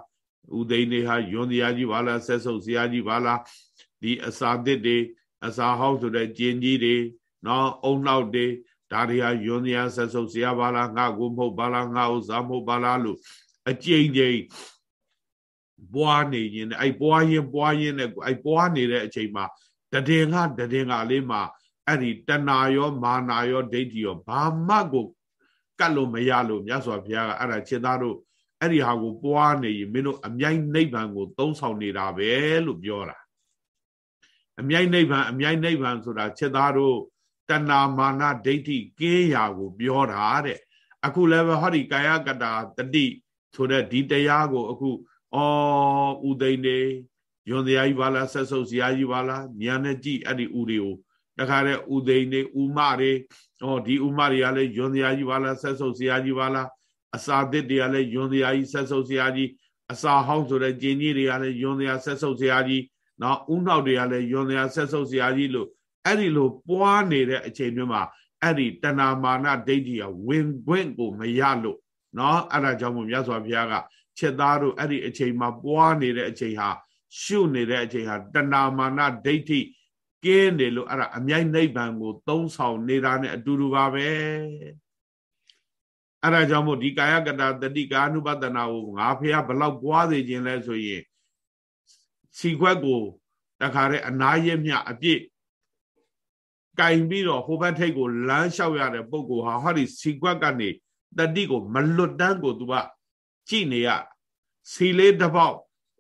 ဥသိန်းတွေဟာယွန်စရာကြီးပါလားဆက်ဆုပ်စရာကြီးပါလားဒီအစာသစ်တွေအစာဟောက်ဆိုတဲ့ကျင်ကြီးတွေနော်အုံနောက်တွေဒါတွေဟာယွန်စရာဆက်ဆုပ်စရာပါလားငါကိုမဟုတ်ပါလားငါဥစားမဟုတ်ပါလားလို့အကျိန်ကျိန်ပွားနေရင်အဲ့ပွားရင်ပွားရင်နဲ့အဲ့ပွားနေတဲ့အချိန်မှာတည်ငါတည်ငါလေးမှာ အဲ့ဒီတဏရောမာနာရောဒိဋ္ဌိရောဘာမှကိုကတ်လို့မရလို့မြတ်စွာဘုရားကအဲ့ဒါခြေသားတို့အဲ့ဒီဟာကိုပွားနေရင်မင်းတို့အမြိုက်နိဗ္ဗာန်ကိုသုံးဆောင်နေတာပဲလို့ပြောတာအမြိုက်နိဗ္ဗာန်အမြိုက်နိဗ္ဗာန်ဆိုတာခြေသားတို့တဏမာနဒိဋ္ဌိကင်းရာကိုပြောတာတဲ့အခုလည်းပဲဟောဒီကာယကတာတတိဆိုတဲ့ဒီတရားကိုအခုဩဥသိမ့်နေယွန်တရားကြီးပါလားဆက်ဆုပ်စရာကြီးပါလားဉာဏ်နဲ့ကြည့်အဲ့ဒီဥတွေကို တခါတဲ့ဥသိမ့်နေဥမတွေဟောဒီဥမတွေကလည်းယွန်တရားကြီးပါလားဆက်ဆုပ်စရာကြီးပါလားအစာသစ်တွေကလည်းယွန်တရားကြီးဆက်ဆုပ်စရာကြီးအစာဟောင်းဆိုတဲ့ကျင်းကြီးတွေကလည်းယွန်တရားဆက်ဆုပ်စရာကြီးနော်ဥနောက်တွေကလည်းယွန်တရားဆက်ဆုပ်စရာကြီးလို့အဲ့ဒီလိုပွားနေတဲ့အချိန်မျိုးမှာအဲ့ဒီတဏမာနဒိဋ္ဌိကဝင်ခွင့်ကိုမရလို့နော်အဲ့ဒါကြောင့်မို့မြတ်စွာဘုရားကချက်သားတို့အဲ့ဒီအချိန်မှာပွားနေတဲ့အချိန်ဟာရှုနေတဲ့အချိန်ဟာတဏမာနဒိဋ္ဌိ ကင်းတယ်လို့အဲ့ဒါအမြိုက်နိဗ္ဗာန်ကို သုံးဆောင်နေတာနဲ့အတူတူပါပဲအဲ့ဒါကြောင့်မို့ဒီကာယကတတတိကာနုပဒနာကိုငါဖះဘလောက်ပွားစေခြင်းလဲဆိုရင်စီခွက်ကိုတခါတည်းအနာရမြအပြည့်ကင်ပြီးတော့ဟိုဘက်ထိပ်ကိုလမ်းလျှောက်ရတဲ့ပုံကိုဟာဟောဒီစီကွက်ကနေတတိကိုမလွတ်တန်းကိုသူကကြည့်နေရစီလေးတစ်ပေါက်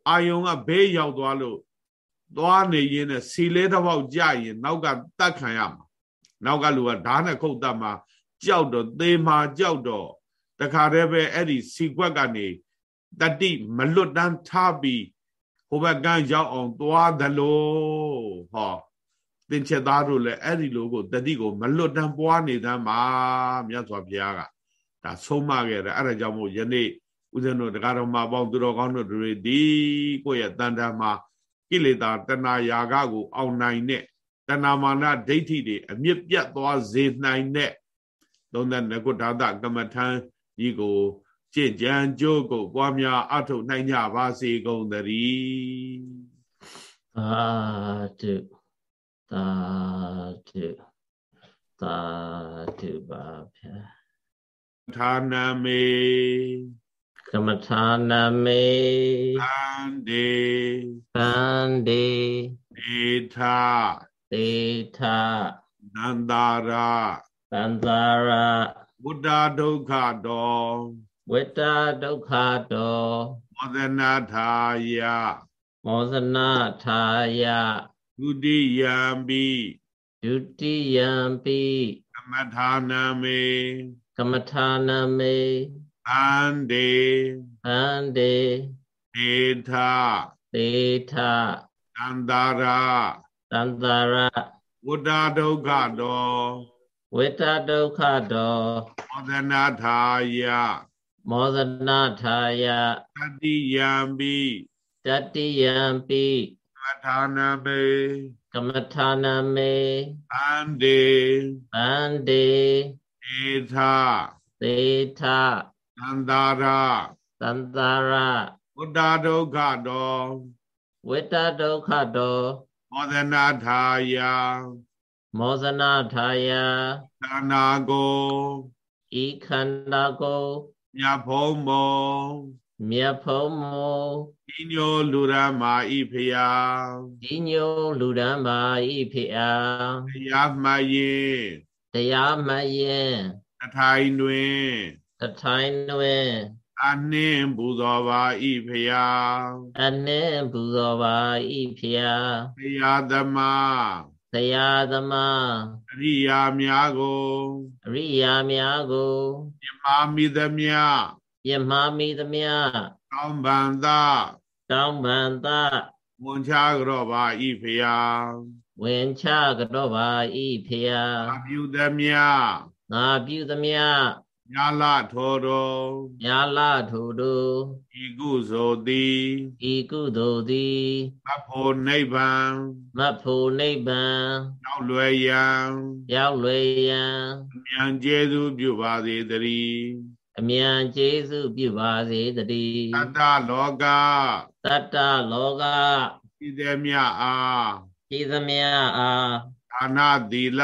အာယုံကဘေးရောက်သွားလို့ သွားနေရင်းနဲ့စီလေးတစ်ပေါက်ကြရင် နောက်ကတတ်ခံရမှာနောက်ကလူကဓာတ်နဲ့ခုတ်တတ်မှာကြောက်တော့သေမာကြောက်တော့တခါတည်းပဲအဲ့ဒီစီကွက်ကနေတတိမလွတ်တန်းထားပြီးဟိုဘက်ကန်းရောက်အောင်သွားသလိုဟောသင်္ချက်သားတို့လည်းအဲ့ဒီလိုကိုတတိကိုမလွတ်တန်းပွားနေသမ်းမှာမြတ်စွာဘုရားကဒါဆုံးမခဲ့တယ်အဲ့ဒါကြောင့်မို့ယနေ့ဦးဇင်းတို့တရားတော်မှာပေါင်းသူတော်ကောင်းတို့တွေဒီကိုယ့်ရဲ့တန်တမ်းမှာ ကိလေသာတဏှာယာကကို အောင်နိုင်တဲ့တဏှာမာနဒိဋ္ဌိတွေအမြင့်ပြတ်သွားစေနိုင်တဲ့သုံးသက်ငကုဒါသကမ္မထံကြီးကိုကြင်ကြံကြိုးကိုပွားများအထုတ်နိုင်ကြပါစေကုန်သတည်းသာဓုသာဓုသာဓုပါဗျာဌာနမေ ကမ္မဌာနမေသန္တေသန္တေဒေထဒေထနန္တာရာသန္တာရာဝတ္တဒုက္ခတောဝတ္တဒုက္ခတောမောဇနာထာယမောဇနာထာယဒုတိယံပိဒုတိယံပိကမ္မထာနမေကမ္မထာနမေ အန္တေအန္တေဒေထဒေထသန္တာရာသန္တာရာဝတ္တဒုက္ခတောဝိတဒုက္ခတောမောဒနာထာယမောဒနာထာယတတိယံပိတတိယံပိကမ္မထာနမေကမ္မထာနမေအန္တေအန္တေသေထသေထ သန္တာရသန္တာရဝတ္တဒုက္ခတောဝိတဒုက္ခတောမောဒနာထာယမောဇနာထာယခန္ဓာကိုဤခန္ဓာကိုမြတ်ဖုံးမောမြတ်ဖုံးမောဤညိုလူရမဤဖယာဤညိုလူရမဤဖယာတရားမှရင်တရားမှရင်တထိုင်တွင် တထိုင်တွင်အနှင်းပူဇော်ပါဤဖယာအနှင်းပူဇော်ပါဤဖယာဖယာသမာတရားသမားအရိယာများကိုအရိယာများကိုပြမာမိသမျှပြမာမိသမျှတောင်းပန်သာတောင်းပန်သာဝန်ချကြောပါဤဖယာဝင်ချကြောပါဤဖယာအပြုသမျှငါပြုသမျှ ညာလထောတော်ညာလထိုတို့ဤကုသိုလ်သည်ဤကုသိုလ်သည်မဖို့နိဗ္ဗာန်မဖို့နိဗ္ဗာန်ရောက်လွယ်ရန်ရောက်လွယ်ရန်အမြန်ကျေးဇူးပြုပါစေတည်းအမြန်ကျေးဇူးပြုပါစေတည်းတတ္တလောကတတ္တလောကဤသည်မြအားဤသမျှအားဒါနသီလ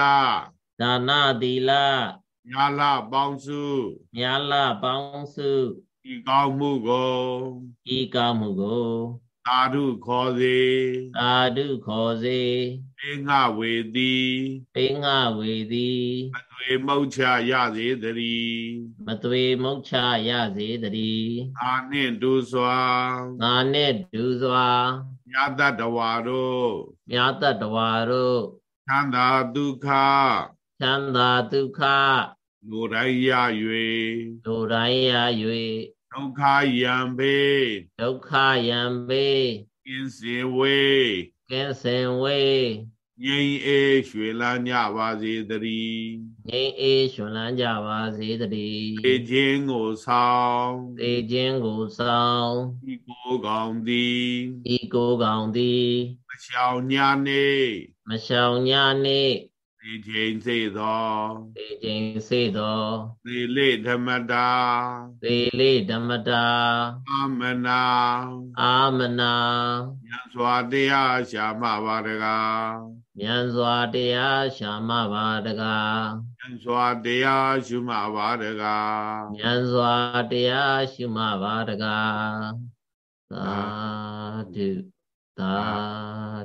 ဒါနသီလ ညာလပေါင်းစုညာလပေါင်းစုဤကောင်းမှုကိုဤကောင်းမှုကိုသာဓုခေါ်စေသာဓုခေါ်စေပေငှဝေသည်ပေငှဝေသည်မသွေမုတ်ချရစေတည်းမသွေမုတ်ချရစေတည်းအာနှင့်ဒူစွာငါနှင့်ဒူစွာမြတ်တဝါတို့မြတ်တဝါတို့သန္တာဒုက္ခ ချမ်းသာဒုက္ခလူတိုင်းရ၍လူတိုင်းရ၍ဒုက္ခယံပေဒုက္ခယံပေကင်းစင်ဝေကင်းစင်ဝေငြိမ်အေးရွှေလန်းကြပါစေတည်းငြိမ်အေးရွှေလန်းကြပါစေတည်းသေခြင်းကိုဆောင်သေခြင်းကိုဆောင်ဤကိုကောင်သည်ဤကိုကောင်သည်မရှောင်ညာနေမရှောင်ညာနေ သေခြင်းစေသောသေခြင်းစေသောသေလေဓမ္မတာသေလေဓမ္မတာအာမနာအာမနာညံစွာတရားရှာမပါတကားညံစွာတရားရှာမပါတကားညံစွာတရားရှုမပါတကားညံစွာတရားရှုမပါတကားသာဓုသာ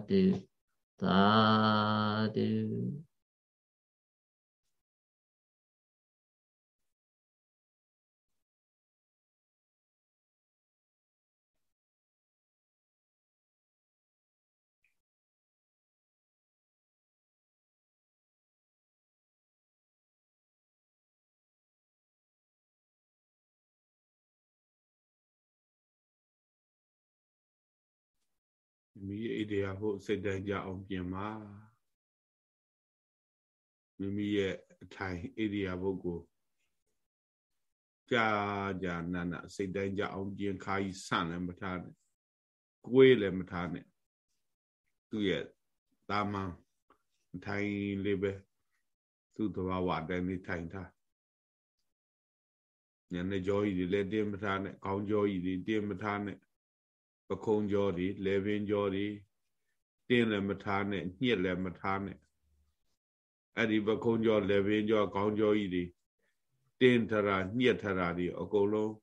ဓုသာဓု မိအိဒေယဖို့စိတ်တိုင်းကြအောင်ပြင်ပါမိမိရဲ့အထိုင်အိဒေယဘုတ်ကိုကြာကြာနာနာစိတ်တိုင်းကြအောင်ပြင်ခါကြီးဆန့်လည်းမထားနဲ့ကိုယ်လည်းမထားနဲ့သူ့ရဲ့တာမန်ထိုင်လေးပဲသူ့တဘာဝတိုင်းလေးထိုင်ထားညနေကြောကြီးတွေလည်းတင်းမထားနဲ့ခေါင်းကြောကြီးတွေတင်းမထားနဲ့ ပခုံးကြောတွေလေပင်ကြောတွေတင်းလည်းမထားနဲ့ညှစ်လည်းမထားနဲ့အဲ့ဒီပခုံးကြောလေပင်ကြောခေါင်းကြောကြီးတွေတင်းထရာညှစ်ထရာတွေအကုန်လုံး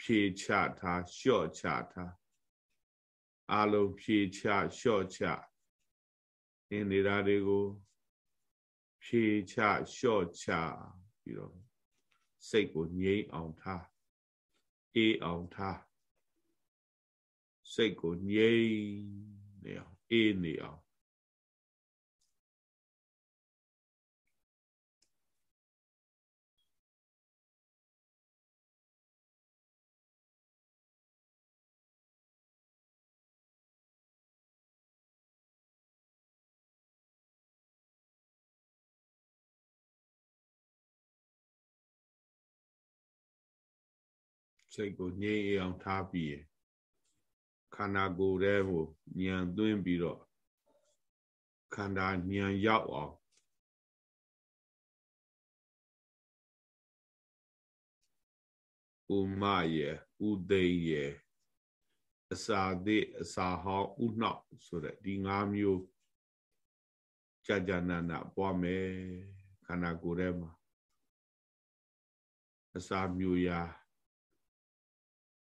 ဖြေချထားလျှော့ချထားအလုံးဖြေချလျှော့ချတင်းနေတာတွေကိုဖြေချလျှော့ချပြီးတော့စိတ်ကိုငြိမ်အောင်ထားအေးအောင်ထား စိတ်ကိုငြိမ်နေအောင်အေးနေအော ခန္ဓာကိုယ်ထဲကိုဉာဏ်သွင်းပြီးတော့ခန္ဓာဉာဏ်ရောက်အောင်ဥမယေဥသိယေအစာသေးအစာဟောင်းဥနှောက်ဆိုတဲ့ဒီ၅မျိုးကြာကြာနာနာပွားမယ်ခန္ဓာကိုယ်ထဲမှာအစာမျိုးရာ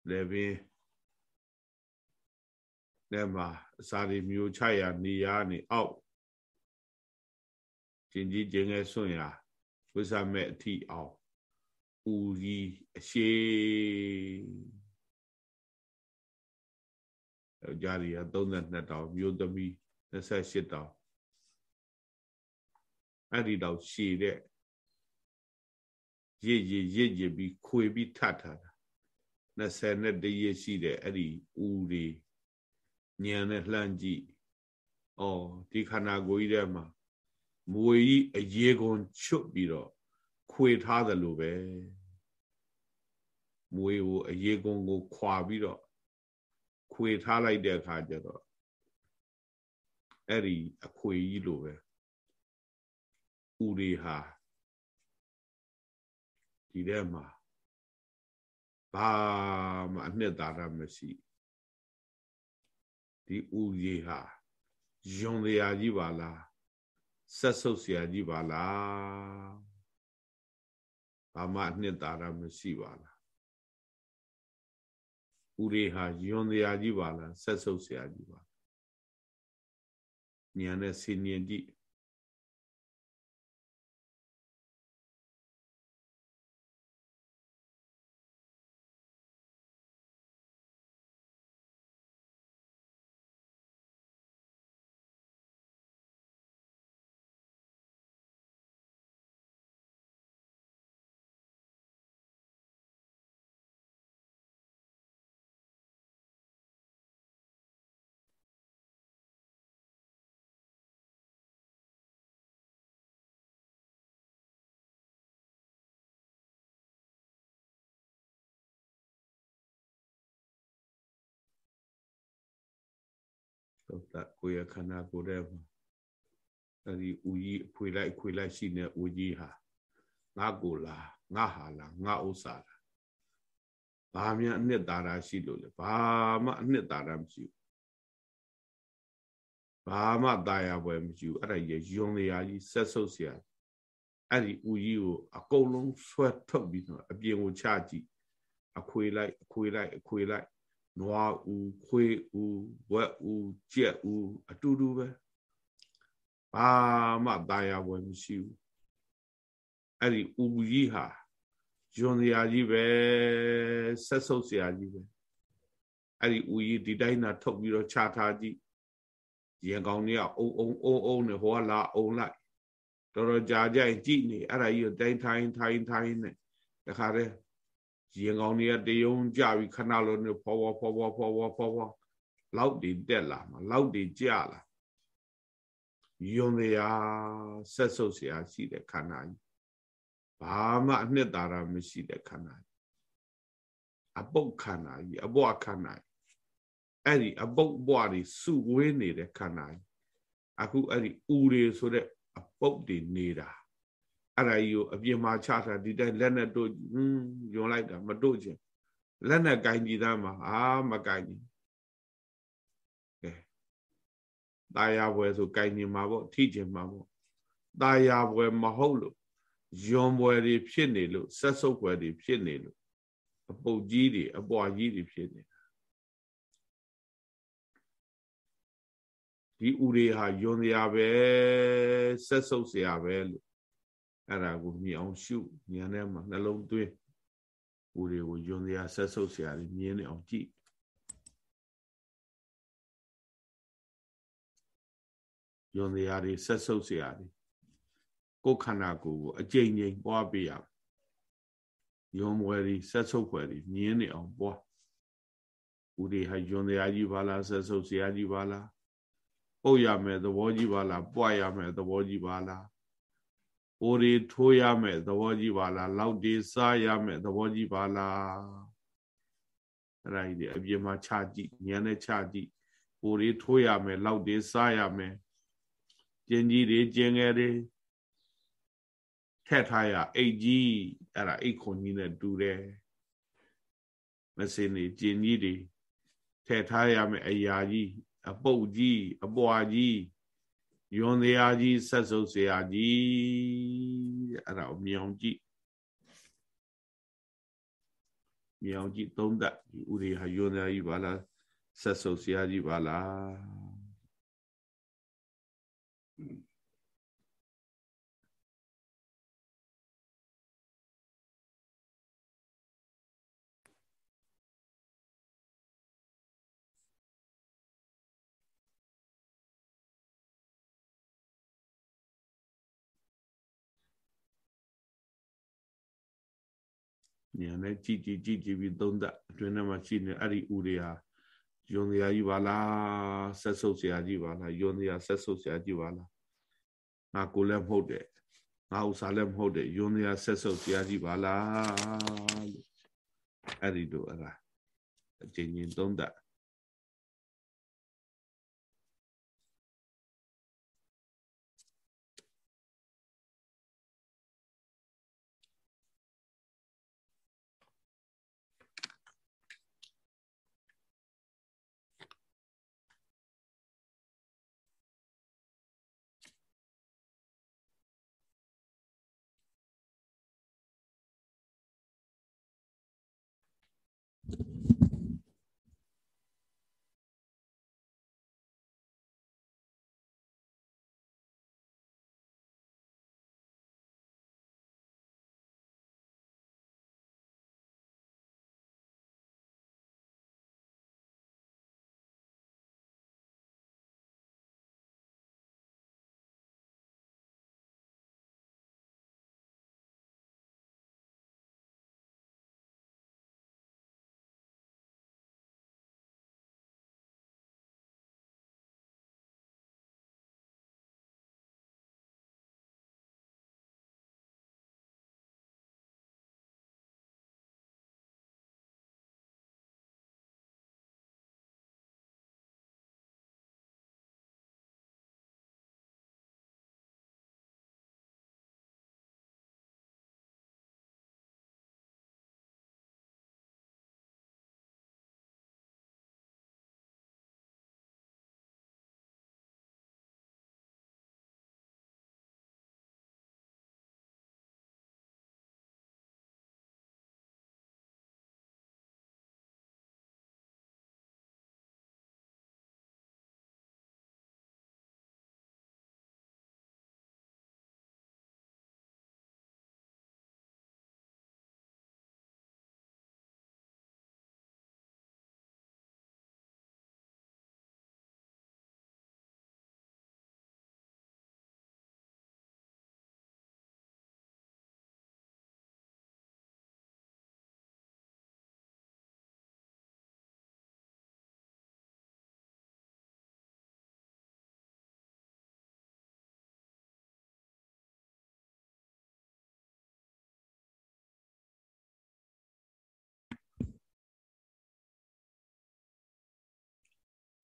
လည်းပင် ထဲမှာအစာတွေမျိုးချရနေရနေအောက်ကျင်ကြီးကျင်ငယ်ဆွန့်ရဝိသမဲ့အထိအောင်ဦးကြီးအရှိယောက်ျားတွေက32တောင်မျိုးသမီး28တောင်အဲ့ဒီတော့ရှည်တဲ့ရစ်ရစ်ရစ်ရစ်ပြီးခွေပြီးထပ်ထားတာ20နဲ့တရစ်ရှိတဲ့အဲ့ဒီဦးတွေ ဉာဏ်နဲ့လှမ်းကြည့်။အော်ဒီခန္ဓာကိုယ်ကြီးထဲမှာမွေကြီးအရေကုန်ချွတ်ပြီးတော့ခွေထားတယ်လို့ပဲ။မွေကိုအရေကုန်ကိုခွာပြီးတော့ခွေထားလိုက်တဲ့အခါကျတော့အဲ့ဒီအခွေကြီးလိုပဲ။ဥတွေဟာဒီထဲမှာဘာမှအနှစ်သာရမရှိဘူး ဒီဦးရေဟာယွန်တရားကြီးပါလားဆက်ဆုပ်ဆရာကြီးပါလားဘာမှအနှစ်သာရမရှိပါလားဦးရေဟာယွန်တရားကြီးပါလားဆက်ဆုပ်ဆရာကြီးပါလားဉာဏ်နဲ့စင်ញင်ကြည့် သုတ်တကိုယ်ရခန္ဓာကိုယ်ထဲမှာအဲဒီဦးကြီးအခွေလိုက်အခွေလိုက်ရှိနေဦးကြီးဟာငါကိုလားငါဟာလားငါဥစ္စာလားဘာမှအနှစ်သာရရှိလို့လဲဘာမှအနှစ်သာရမရှိဘူးဘာမှตายရပွဲမရှိဘူးအဲ့ဒါကြီးယွန်လျာကြီးဆက်ဆုပ်เสียအဲ့ဒီဦးကြီးကိုအကုန်လုံးဆွဲထုတ်ပြီးတော့အပြင်ကိုချကြည့်အခွေလိုက်အခွေလိုက်အခွေလိုက် နွားဦးခွေးဦးဝက်ဦးကြက်ဦးအတူတူပဲဘာမှတာယာဝယ်မရှိဘူးအဲ့ဒီဦးကြီးဟာယွန်စရာကြီးပဲဆက်ဆုပ်စရာကြီးပဲအဲ့ဒီဦးကြီးဒီတိုင်းသာထုတ်ပြီးတော့ခြားထားကြည့်ရေကောင်တွေကအုံအုံအုံအုံနဲ့ဟောလာအုံလိုက်တော်တော်ကြာကြိုက်ကြည့်နေအဲ့ဒါကြီးကိုတိုင်းထိုင်းထိုင်းထိုင်းနဲ့တခါတည်း ရေကောင်ကြီးကတယုံကြပြီးခဏလုံးနဲ့ဖောဖောဖောဖောဖောဖောဖောဖောလောက်တည်တက်လာမှာလောက်တည်ကြလာယွန်စရာဆက်ဆုပ်စရာရှိတဲ့ခန္ဓာကြီးဘာမှအနှစ်သာရမရှိတဲ့ခန္ဓာအပုတ်ခန္ဓာကြီးအပွားခန္ဓာကြီးအဲ့ဒီအပုတ်ပွားတွေစုဝေးနေတဲ့ခန္ဓာကြီးအခုအဲ့ဒီဥတွေဆိုတဲ့အပုတ်တွေနေတာ အဲ့ဒါကြီးကိုအပြင်မှာချတာဒီတိုင်းလက်နဲ့တို့ဟွန်းယွန်လိုက်တာမတို့ချင်လက်နဲ့ကင်ကြည့်သားမှာအာမကင်ဘူးကဲตายာဘွယ်ဆိုကင်နေမှာပေါ့ထိကျင်မှာပေါ့ตายာဘွယ်မဟုတ်လို့ယွန်ဘွယ်တွေဖြစ်နေလို့ဆက်ဆုပ်ဘွယ်တွေဖြစ်နေလို့အပုတ်ကြီးတွေအပွားကြီးတွေဖြစ်နေတာဒီဥတွေဟာယွန်စရာပဲဆက်ဆုပ်စရာပဲလို့ အဲ့ဒါကိုမြင်အောင်ရှုဉာဏ်ထဲမှာနှလုံးသွင်းဥတွေကိုယွန်စရာဆက်ဆုပ်စရာတွေမြင်နေအောင်ကြည့်ယွန်စရာတွေဆက်ဆုပ်စရာတွေကိုယ်ခန္ဓာကိုယ်ကိုအကြိမ်ကြိမ်ပွားပေးရယွန်ဝယ်တွေဆက်ဆုပ်ွယ်တွေမြင်နေအောင်ပွားဥတွေဟာယွန်စရာကြီးပါလားဆက်ဆုပ်စရာကြီးပါလားပုတ်ရမယ်သဘောကြီးပါလားပွားရမယ်သဘောကြီးပါလား အိုရီထိုးရမယ်သဘောကြီးပါလားလောက်ဒီစားရမယ်သဘောကြီးပါလားအဲ့ဒါကြီးအပြင်မှာခြာကြည့်ဉာဏ်နဲ့ခြာကြည့်အိုရီထိုးရမယ်လောက်ဒီစားရမယ်ကျင်ကြီးတွေကျင်ငယ်တွေထက်ထားရအိတ်ကြီးအဲ့ဒါအိတ်ခွန်ကြီးနဲ့တူတယ်မစင်းနေကျင်ကြီးတွေထက်ထားရမယ်အရာကြီးအပုတ်ကြီးအပွားကြီးယွန်တရားကြီးဆက်စုပ်เสียကြီး တယ်အဲ့ဒါကိုမြောင်ကြည့်မြောင်ကြည့်သုံးသက်ဒီဥရိဟာယွန်ရာကြီးပါလားဆက်ဆုပ်ဆရာကြီးပါလား ဉာဏ်နဲ့ကြည့်ကြည့်ကြည့်ကြည့်ပြီးသုံးသပ်အတွင်းထဲမှာရှိနေအဲ့ဒီဥတွေဟာယွန်စရာကြီးပါလားဆက်ဆုပ်စရာကြီးပါလားယွန်စရာဆက်ဆုပ်စရာကြီးပါလားငါကိုလည်းမဟုတ်တဲ့ငါဥစားလည်းမဟုတ်တဲ့ယွန်စရာဆက်ဆုပ်စရာကြီးပါလားလို့အဲ့ဒီတို့အဲ့ဒါအချင်းချင်းသုံးသပ်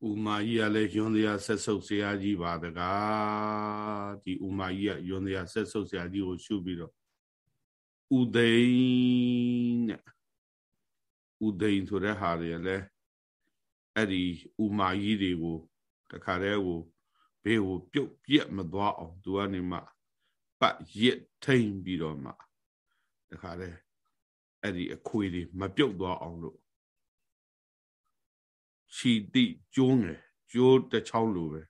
ဥမာကြီးကလည်းယွန်းတရားဆက်ဆုပ်ဆရာကြီးပါတကားဒီဥမာကြီးကယွန်းတရားဆက်ဆုပ်ဆရာကြီးကိုရှုပြီးတော့ဥသိန်းတဲ့ဥသိန်းဆိုတဲ့ဟာတွေလည်းအဲ့ဒီဥမာကြီးတွေကိုတခါတည်းကိုဘေးကိုပြုတ်ပြက်မသွားအောင်သူကနေမှပတ်ရစ်ထိန်ပြီးတော့မှတခါတည်းအဲ့ဒီအခွေတွေမပြုတ်သွားအောင်လို့ ခြီတိကျိုးငယ်ကျိုးတစ်ချောင်းလိုပဲ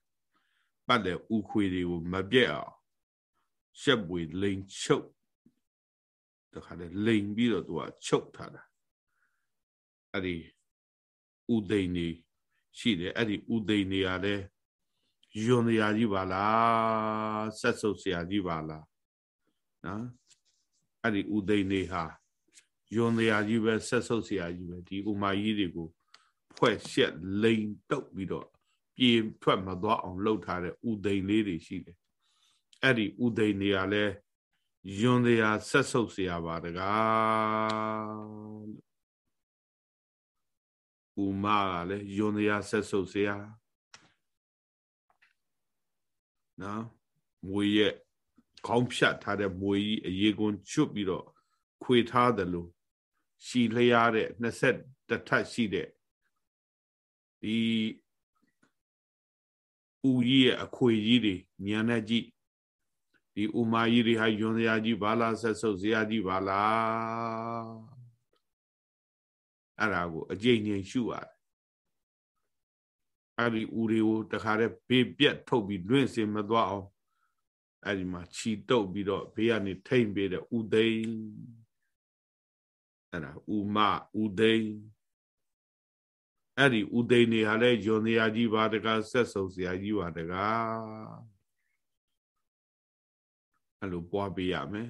ပတ်တယ်ဥခွေတွေကိုမပြက်အောင်ရှက်ပွေလိန်ချုပ်တခါတည်းလိန်ပြီးတော့သူကချုပ်ထားတာအဲ့ဒီဥသိန်နေရှိတယ်အဲ့ဒီဥသိန်နေရလဲယွန်နေရာကြီးပါလားဆက်ဆုပ်ဆရာကြီးပါလားနော်အဲ့ဒီဥသိန်နေဟာယွန်နေရာကြီးပဲဆက်ဆုပ်ဆရာကြီးပဲဒီဥမာကြီးတွေကို ဖွဲ့ရှက်လိန်တုပ်ပြီးတော့ပြေထွက်မသွားအောင်လှုပ်ထားတဲ့ဥသိန်လေးတွေရှိတယ်အဲ့ဒီဥသိန်နေရာလဲယွန်နေရာဆက်ဆုပ်ဆရာပါတကားဥမာကလည်းယွန်တရားဆက်ဆုပ်เสียနော်မွေရဲ့ခေါင်းဖြတ်ထားတဲ့မွေကြီးအရေကွန်ချွတ်ပြီးတော့ခွေထားတယ်လို့ရှီလျားတဲ့20တထပ်ရှိတဲ့ ဒီဥကြီးရဲ့အခွေကြီးတွေဉာဏ်နဲ့ကြည့်ဒီဥမာကြီးတွေဟာယွန်စရာကြီးဘာလားဆက်ဆုပ်စရာကြီးဘာလားအဲ့ဒါကိုအကျိန်ဉာဏ်ရှုရတယ်အဲ့ဒီဥတွေကိုတခါတည်းဘေးပြက်ထုတ်ပြီးလွင့်စင်မသွားအောင်အဲ့ဒီမှာခြီတုပ်ပြီးတော့ဘေးကနေထိမ့်ပေးတဲ့ဥသိမ်းအဲ့ဒါဥမဥသိမ်း အဲ့ဒီဥသိမ်းနေဟာလဲယွန်နေရာကြီးပါတကားဆက်ဆုံစရာကြီးပါတကားအဲ့လိုပွားပေးရမယ်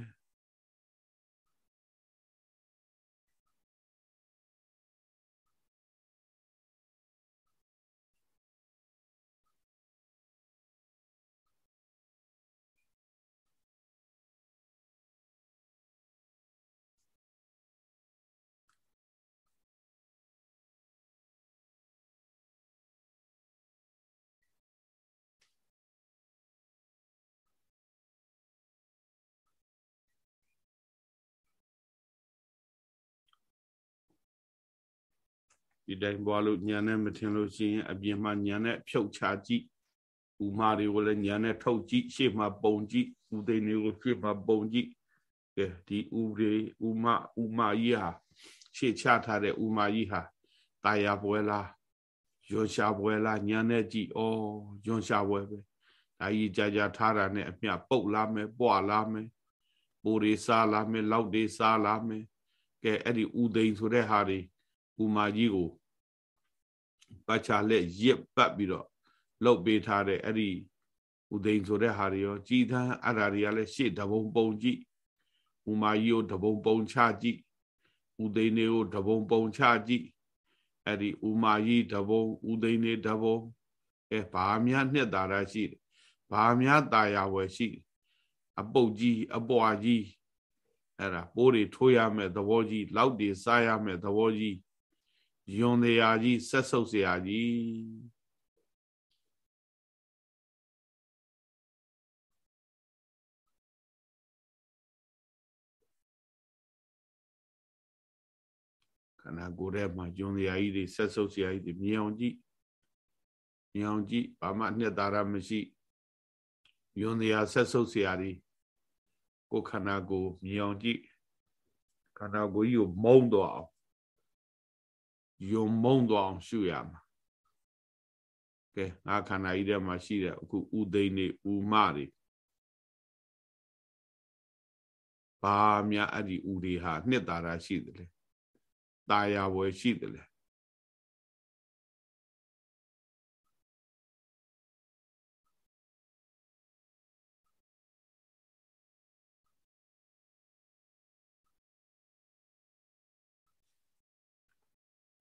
ဒီတိုင်းပွားလို့ညာနဲ့မထင်လို့ရှိရင်အပြင်မှာညာနဲ့ဖြုတ်ချကြည့်ဥမာတွေကိုလည်းညာနဲ့ထုတ်ကြည့်ရှေ့မှာပုံကြည့်ဥသိန်းတွေကိုရှေ့မှာပုံကြည့်ကဲဒီဥတွေဥမဥမာကြီးဟာရှေ့ချထားတဲ့ဥမာကြီးဟာတာယာပွဲလားယွန်ရှာပွဲလားညာနဲ့ကြည့်ဩယွန်ရှာပွဲပဲဒါကြီးကြာကြာထားတာနဲ့အမြပုတ်လာမယ်ပွားလာမယ်ပူရီစားလာမယ်လောက်တွေစားလာမယ်ကဲအဲ့ဒီဥသိန်းဆိုတဲ့ဟာတွေဥမာကြီးကို ပတ်ချလက်ရစ်ပတ်ပြီးတော့လှုပ်ပေးထားတဲ့အဲ့ဒီဥသိန်ဆိုတဲ့ဟာတွေရောကြည်သန်းအဲ့ဓာတွေကလည်းရှေ့တဘုံပုံကြည့်ဥမာကြီးကိုတဘုံပုံချကြည့်ဥသိန်တွေကိုတဘုံပုံချကြည့်အဲ့ဒီဥမာကြီးတဘုံဥသိန်တွေတဘုံအဲဘာများနှစ်သာရရှိတယ်ဘာများตายဝယ်ရှိအပုတ်ကြီးအပွားကြီးအဲ့ဒါပိုးတွေထိုးရမယ်သဘောကြီးလောက်တွေစားရမယ်သဘောကြီး ယွန်တရားကြီးဆက်ဆုပ်เสียကြီးခန္ဓာကိုယ်ထဲမှာယွန်တရားကြီးတွေဆက်ဆုပ်เสียကြီးတွေမြင်အောင်ကြည့်မြင်အောင်ကြည့်ဘာမှအနှစ်သာရမရှိယွန်တရားဆက်ဆုပ်เสียကြီးကိုခန္ဓာကိုယ်မြင်အောင်ကြည့်ခန္ဓာကိုယ်ကြီးကိုမုံတော့အောင် ယုံမုံသွားအောင်ရှုရမှာကဲငါခန္ဓာကြီးထဲမှာရှိတဲ့အခုဥသိန်းတွေဥမတွေဘာများအဲ့ဒီဥတွေဟာနှစ်သာရရှိတယ်လေตาယာဝယ်ရှိတယ်လေ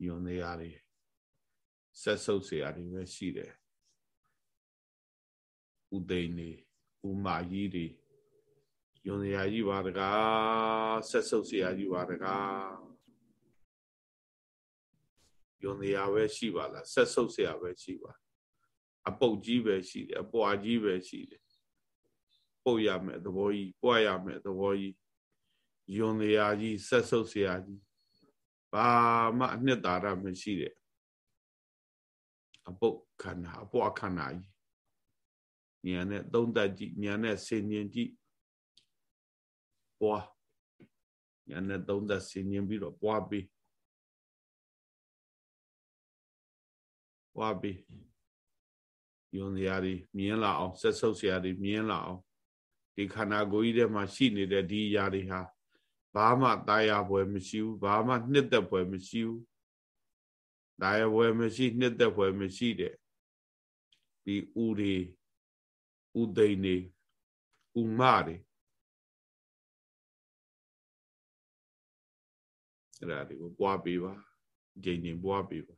ယွန်နေရတယ်ဆက်ဆုပ်เสียရတယ်ပဲရှိတယ်ဥသိန်းနေဥမာကြီးတွေယွန်နေရကြီးပါတကားဆက်ဆုပ်เสียကြီးပါတကား ယွန်တရားပဲရှိပါလားဆက်ဆုပ်เสียပဲရှိပါအပုတ်ကြီးပဲရှိတယ်အပွားကြီးပဲရှိတယ်ပုတ်ရမယ်သဘောကြီးပွားရမယ်သဘောကြီးယွန်တရားကြီးဆက်ဆုပ်เสียကြီး ဘာမှအနှစ်သာရမရှိတဲ့အပုတ်ခန္ဓာအပွားခန္ဓာကြီးညာနဲ့သုံးသက်ကြည့်ညာနဲ့ဆင်ញင်ကြည့်ပွားညာနဲ့သုံးသက်ဆင်ញင်ပြီးတော့ပွားပြီးပွားပြီးယွန်စရာတွေမြင်လာအောင်ဆက်ဆုပ်စရာတွေမြင်လာအောင်ဒီခန္ဓာကိုယ်ကြီးထဲမှာရှိနေတဲ့ဒီຢာတွေဟာ ဘာမှတာယာပွဲမရှိဘူးဘာမှနှစ်သက်ပွဲမရှိဘူးတာယာပွဲမရှိ နှစ်သက်ပွဲမရှိတဲ့ဒီဥတွေဥဒိန်နေဥမတွေအဲ့ဒါတွေကိုပွားပေးပါဂျိန်နေပွားပေးပါ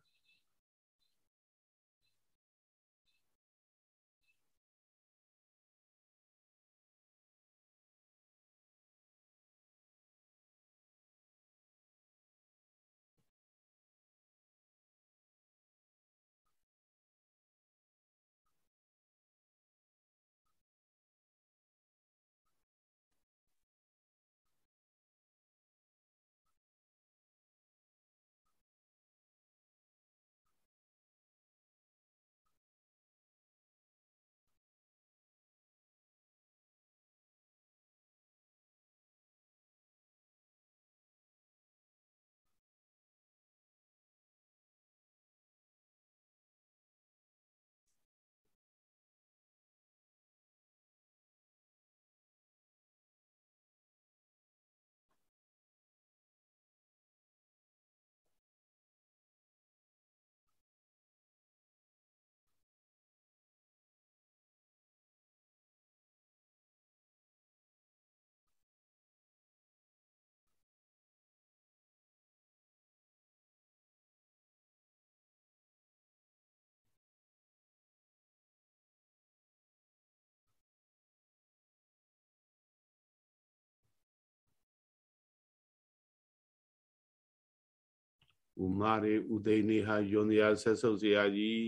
ဦးမာတွေဦးသိန်းတွေဟာယွန်ရဆက်ဆုပ်စရာကြီး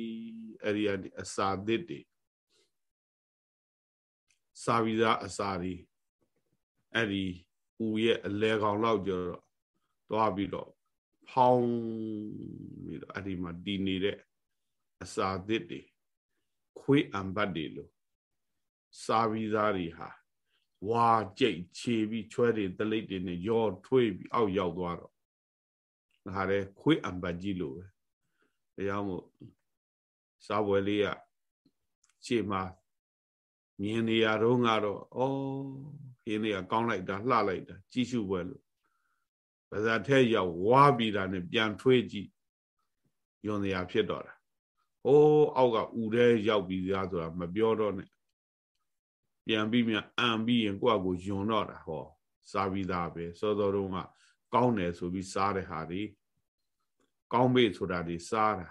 အဲ့ဒီအစာသစ်တွေစာဝိဇာအစာတွေအဲ့ဒီဦးရဲ့အလဲကောင်လောက်ကျတော့တွားပြီးတော့ဖောင်းပြီးတော့အဲ့ဒီမှာတည်နေတဲ့အစာသစ်တွေခွေးအံပတ်တွေလို့စာဝိဇာတွေဟာဝါကြိတ်ခြေပြီးချွဲတွေတလိပ်တွေနဲ့ရောထွေးပြီးအောက်ရောက်သွားတော့ ဒါလည်းခွေးအံပတ်ကြီးလို့ပဲဒါကြောင့်မို့စားပွဲလေးကရှေ့မှာမြင်နေရတော့ကတော့ဩခင်းလေးကကောင်းလိုက်တာလှလိုက်တာကြီးစုပွဲလို့ပါဇာထဲရောက်ဝါပြီးတာနဲ့ပြန်ထွေးကြည့်ယွန်စရာဖြစ်တော့တာဟိုးအောက်ကဥထဲရောက်ပြီးသားဆိုတာမပြောတော့နဲ့ပြန်ပြီးမြန်အံပြီးရင်ကိုယ့်အကိုယွန်တော့တာဟောစားပြီးသားပဲစောစောတုန်းက ကောင်းတယ်ဆိုပြီးစားတဲ့ဟာတွေကောင်းမေ့ဆိုတာတွေစားတာ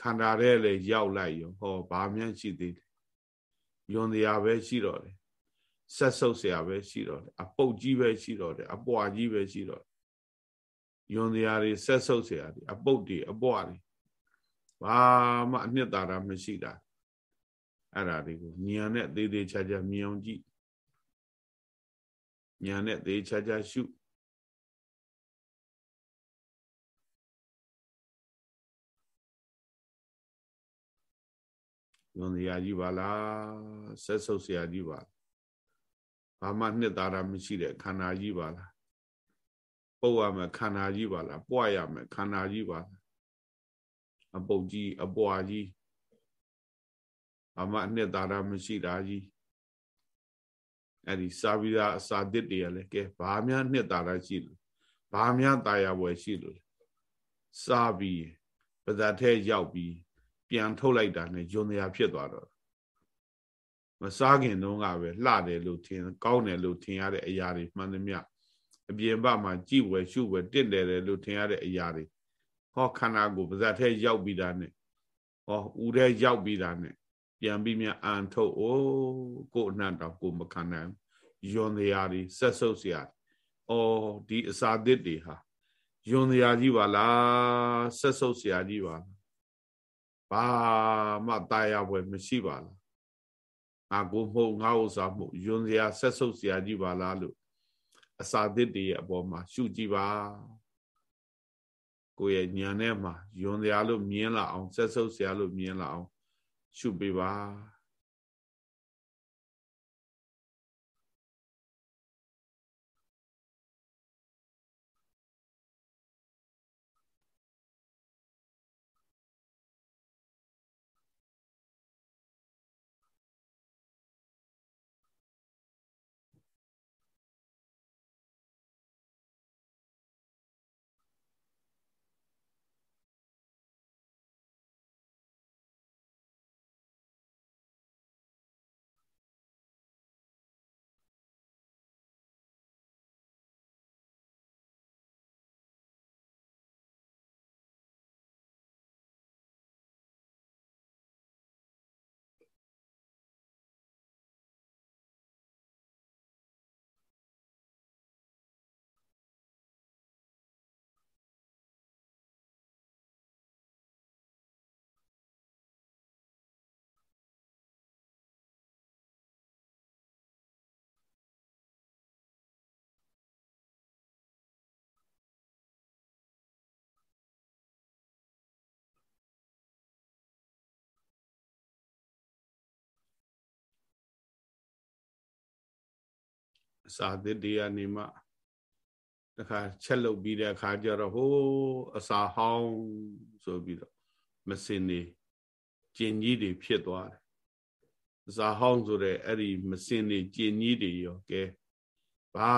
ခန္ဓာထဲလည်းရောက်လိုက်ရောဟောဘာမှရှိသေးတယ်ယွန်တရားပဲရှိတော့တယ်ဆက်ဆုပ်เสียပဲရှိတော့တယ်အပုတ်ကြီးပဲရှိတော့တယ်အပွားကြီးပဲရှိတော့ယွန်တရားတွေဆက်ဆုပ်เสียတွေအပုတ်တွေအပွားတွေဘာမှအနှစ်သာရမရှိတာအဲ့ဒါတွေကိုဉာဏ်နဲ့သေးသေးချာချာမြင်အောင်ကြည့်ဉာဏ်နဲ့သေးချာချာရှု ယွန်စရာကြီးပါလားဆက်ဆုပ်စရာကြီးပါဘာမှနှစ်သာရမရှိတဲ့ခန္ဓာကြီးပါလားပုတ်ရမယ်ခန္ဓာကြီးပါလားပွားရမယ်ခန္ဓာကြီးပါလားအပုတ်ကြီးအပွားကြီးဘာမှနှစ်သာရမရှိတာကြီးအဲ့ဒီစာပြီးသားအစာတစ်တွေကလည်းကဲဘာများနှစ်သာရရှိလို့ဘာများတာယာဝယ်ရှိလို့စာပြီးပဇတ်ထဲရောက်ပြီး ပြန်ထုတ်လိုက်တာနဲ့ယွန်တရားဖြစ်သွားတော့မစားခင်တုန်းကပဲလှတယ်လို့ထင်ကောင်းတယ်လို့ထင်ရတဲ့အရာတွေမှန်သမျှအပြင်ဘက်မှာကြည်ဝယ်ရှုဝယ်တင့်တယ်တယ်လို့ထင်ရတဲ့အရာတွေဟောခန္ဓာကိုယ်ပါဇက်ထဲရောက်ပြီးတာနဲ့ဟောဦးထဲရောက်ပြီးတာနဲ့ပြန်ပြီးမြအန်ထုတ်အိုးကိုအနှံ့တော့ကိုမခံနိုင်ယွန်တရားတွေဆက်ဆုပ်เสียအော်ဒီအစာသစ်တွေဟာယ ယွန်တရားကြီးပါလားဆက်ဆုပ်เสียကြီးပါလား ဘာမှတာယာပွဲမရှိပါလားငါကိုမဟုတ်ငါဥစ္စာမဟုတ်ယွန်စရာဆက်ဆုပ်စရာကြီးပါလားလို့အစာသစ်တွေရဲ့အပေါ်မှာရှုကြည့်ပါကိုယ့်ရဲ့ဉာဏ်နဲ့မှာယွန်စရာလို့မြင်လာအောင်ဆက်ဆုပ်စရာလို့မြင်လာအောင်ရှုပေးပါ စာသစ်တွေကနေမှတခါချက်လုတ်ပြီးတဲ့အခါကျတော့ဟိုးအစာဟောင်းဆိုပြီးတော့မစင်နေကျင်ကြီးတွေဖြစ်သွားတယ်အစာဟောင်းဆိုတဲ့အဲ့ဒီမစင်နေကျင်ကြီးတွေရောကဲဘာ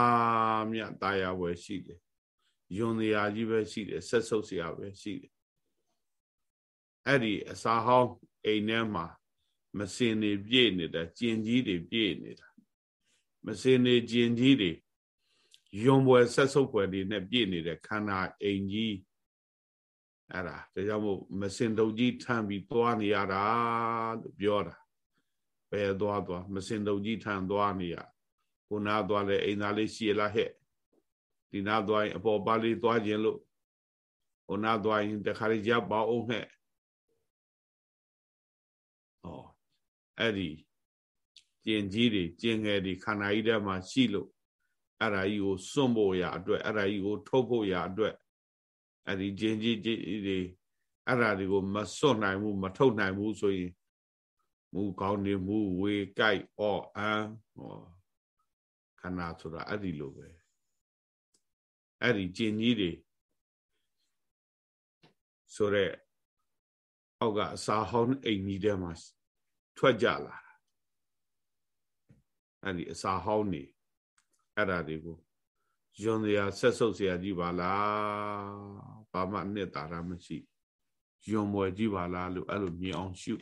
မြတာယာဝယ်ရှိတယ်ယွန်နေရာကြီးပဲရှိတယ်ဆက်ဆုပ်စရာပဲရှိတယ်အဲ့ဒီအစာဟောင်းအိမ်ထဲမှာမစင်နေပြည့်နေတာကျင်ကြီးတွေပြည့်နေတာ မစင်နေကျင်ကြီးတွေယွန်ပွဲဆက်ဆုပ်ပွဲတွေနဲ့ပြည့်နေတဲ့ခန္ဓာအိမ်ကြီးအဲ့ဒါဒါကြောင့်မို့မစင်တုပ်ကြီးထမ်းပြီးသွားနေရတာလို့ပြောတာဘယ်သွားသွားမစင်တုပ်ကြီးထမ်းသွားနေရခုနသွားလဲအိမ်သားလေးရှိရလားဟဲ့ဒီနာသွားရင်အပေါ်ပါလေးသွားခြင်းလို့ခုနသွားရင်တခါလေးရပ်ပါအောင်နဲ့ဩအဲ့ဒီ ကျင်ကြီးတွေကျင်ငယ်တွေခန္ဓာကြီးထဲမှာရှိလို့အဲ့ဒါကြီးကိုစွန့်ဖို့ရအတွက်အဲ့ဒါကြီးကိုထုတ်ဖို့ရအတွက်အဲ့ဒီကျင်ကြီးကြီးတွေအဲ့ဒါတွေကိုမစွန့်နိုင်ဘူးမထုတ်နိုင်ဘူးဆိုရင်မူကောင်းနေမူဝေကြိုက်အော်အံဟောခန္ဓာဆိုတာအဲ့ဒီလိုပဲအဲ့ဒီကျင်ကြီးတွေဆိုတော့အောက်ကအစာဟောင်းအိမ်ကြီးထဲမှာထွက်ကြလာ အဲ့ဒီအစာဟောင်းနေအဲ့ဒါတွေကိုယွန်စရာဆက်ဆုပ်စရာကြီးပါလားဘာမှနှစ်သာရမရှိယွန်မွယ်ကြီးပါလားလို့အဲ့လိုမြင်အောင်ရှု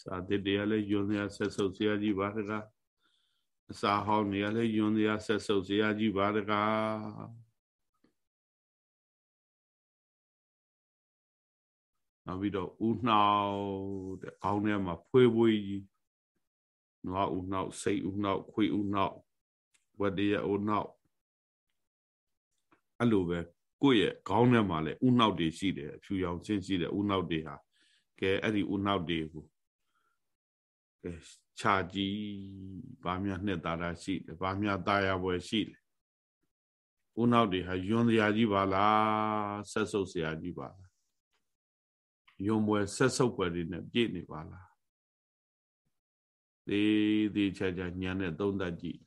စာတစ်တွေကလည်းယွန်စရာဆက်ဆုပ်စရာကြီးပါတကားအစာဟောင်းတွေကလည်းယွန်စရာဆက်ဆုပ်စရာကြီးပါတကားနောက်ပြီးတော့ဥနှောက်တဲ့ခေါင်းထဲမှာဖွေးဖွေးကြီးနွားဥနှောက်စိတ်ဥနှောက်ခွေဥနှောက်ဝတ္တရဥနှောက်အဲ့လိုပဲကိုယ့်ရဲ့ခေါင်းထဲမှာလည်းဥနှောက်တွေရှိတယ်အဖြူရောင်ချင်းရှိတယ်ဥနှောက်တွေဟာကဲအဲ့ဒီဥနှောက်တွေကို ခြာကြည့်ဘာများနှစ်သာရရှိတယ်ဘာများတာယာပွဲရှိတယ်ဦးနောက်တွေဟာယွန်စရာကြီးပါလားဆက်ဆုပ်စရာကြီးပါလားယွန်ပွဲဆက်ဆုပ်ပွဲတွေနဲ့ပြည့်နေပါလားသေးသေးချာချာညံနဲ့သုံးသပ်ကြည့်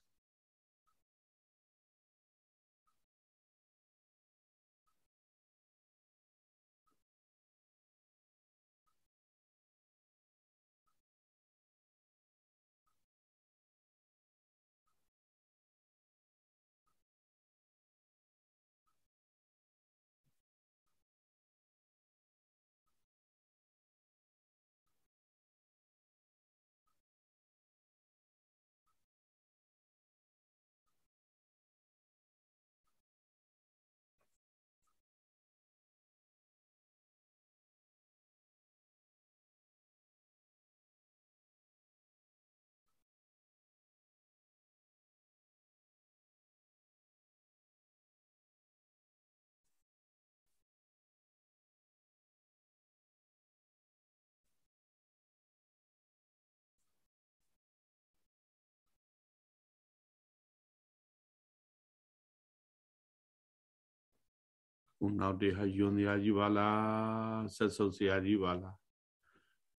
ဦးနောက်တွေဟာယွန်စရာကြီးပါလားဆက်ဆုပ်စရာကြီးပါလား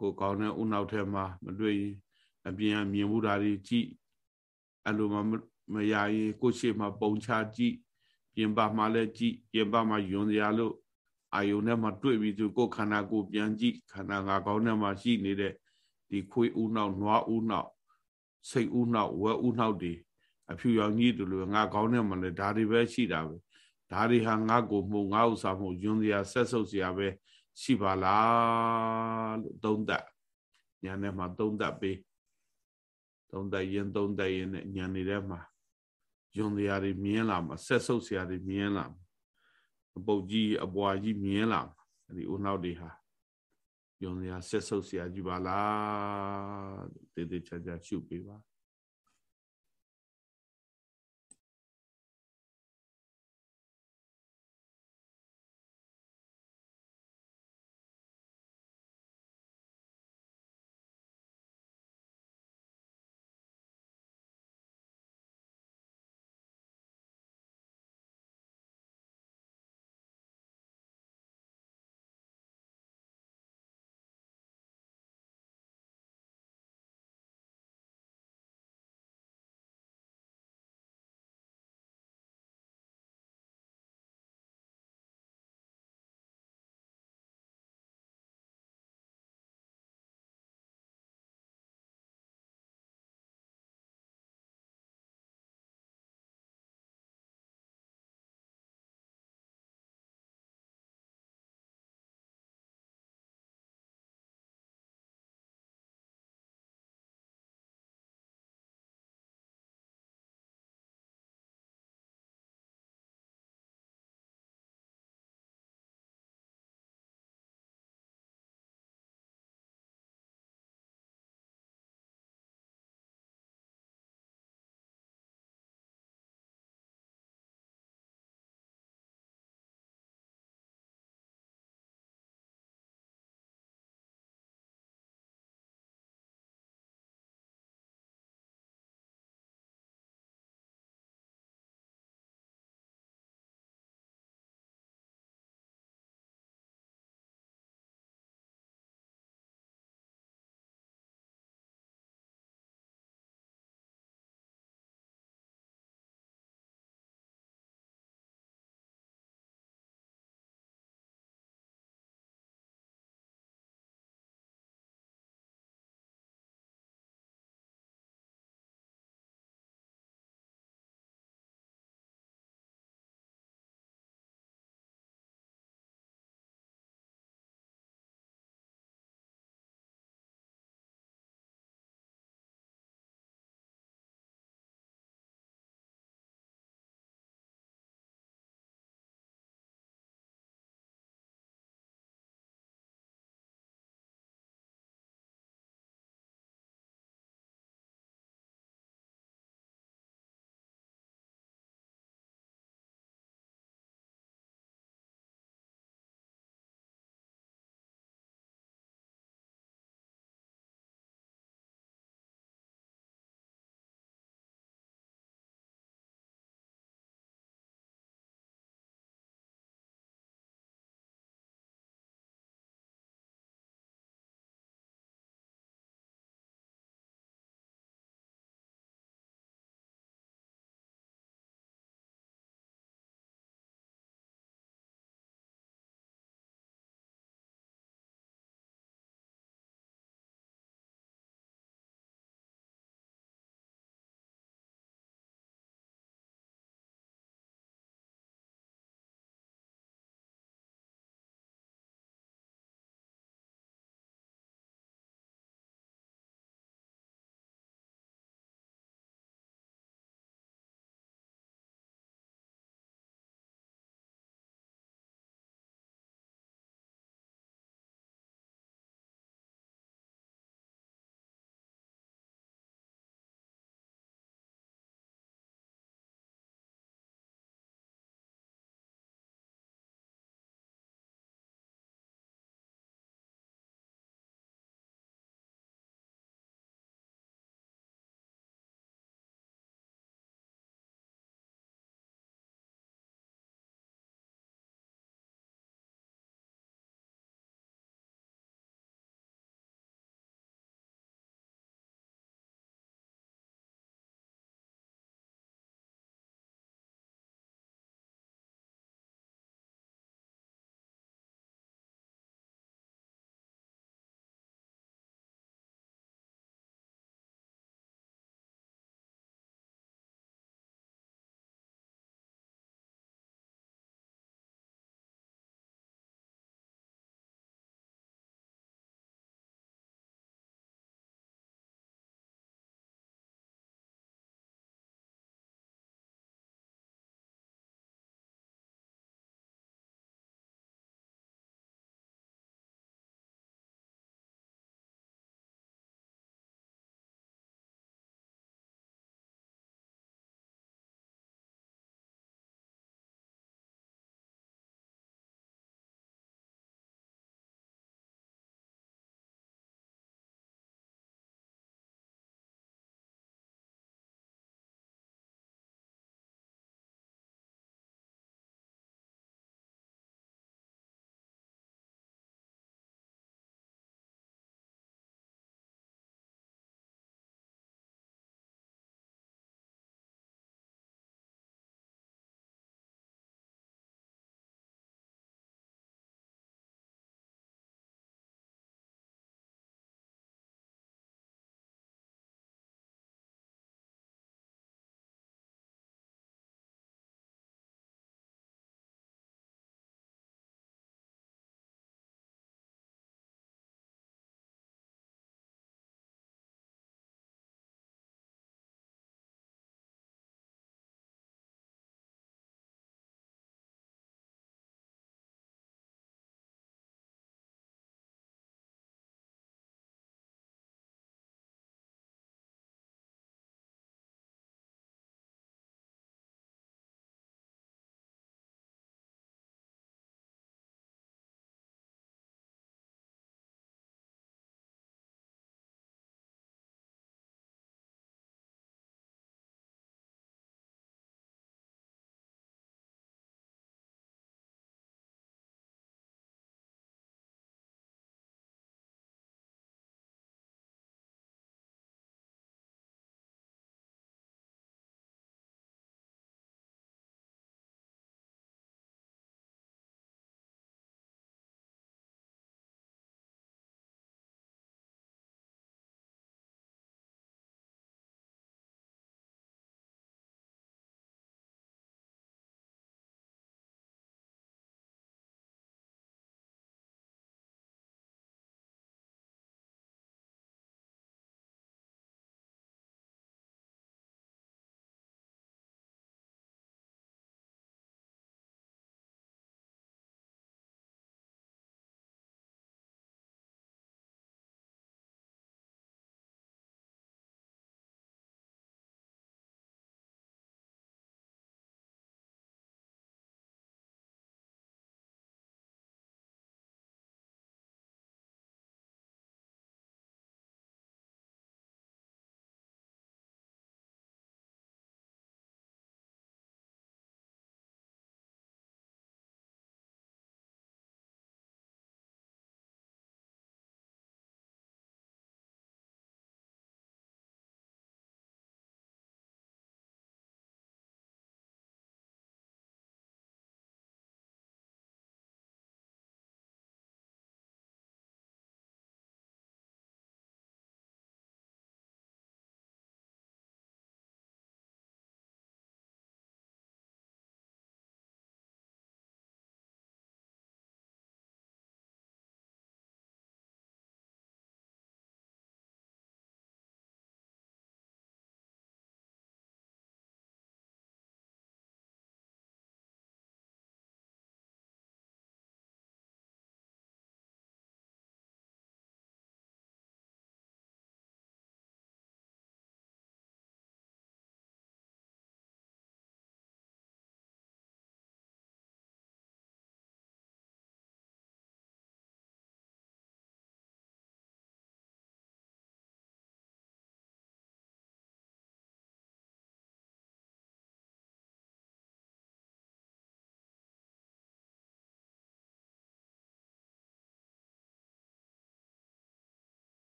ကိုကောင်းတဲ့ဦးနောက်ထဲမှာမတွေ့ရင်အပြင်အမြင်မှုဓာတ်ကြီးကြည့်အဲ့လိုမှမရရင်ကိုရှိမှပုံချကြည့်ပြင်ပမှာလည်းကြည့်ပြင်ပမှာယွန်စရာလို့အာယုန်နဲ့မှတွေ့ပြီးသူကိုခန္ဓာကိုပြန်ကြည့်ခန္ဓာငါကောင်းထဲမှာရှိနေတဲ့ဒီခွေးဦးနောက်နွားဦးနောက်စိတ်ဦးနောက်ဝဲဦးနောက်တွေအဖြူရောင်ကြီးတို့လိုငါကောင်းထဲမှာလည်းဒါတွေပဲရှိတာပဲ ဒါတွေဟာငါ့ကိုမှုငါဥစ္စာမှုယွန်းစရာဆက်ဆုပ်စရာပဲရှိပါလားလို့သုံးသပ်ညာနဲ့မှာသုံးသပ်ပေးသုံးသပ်ရင်သုံးသပ်ရင်နဲ့ညာနေထဲမှာယွန်းစရာတွေမြင်လာမှာဆက်ဆုပ်စရာတွေမြင်လာမှာအပုတ်ကြီးအပွားကြီးမြင်လာမှာဒီဦးနောက်တွေဟာယုံစရာဆက်ဆုပ်စရာကြီးပါလားတေးသေးချာချာရှုပေးပါ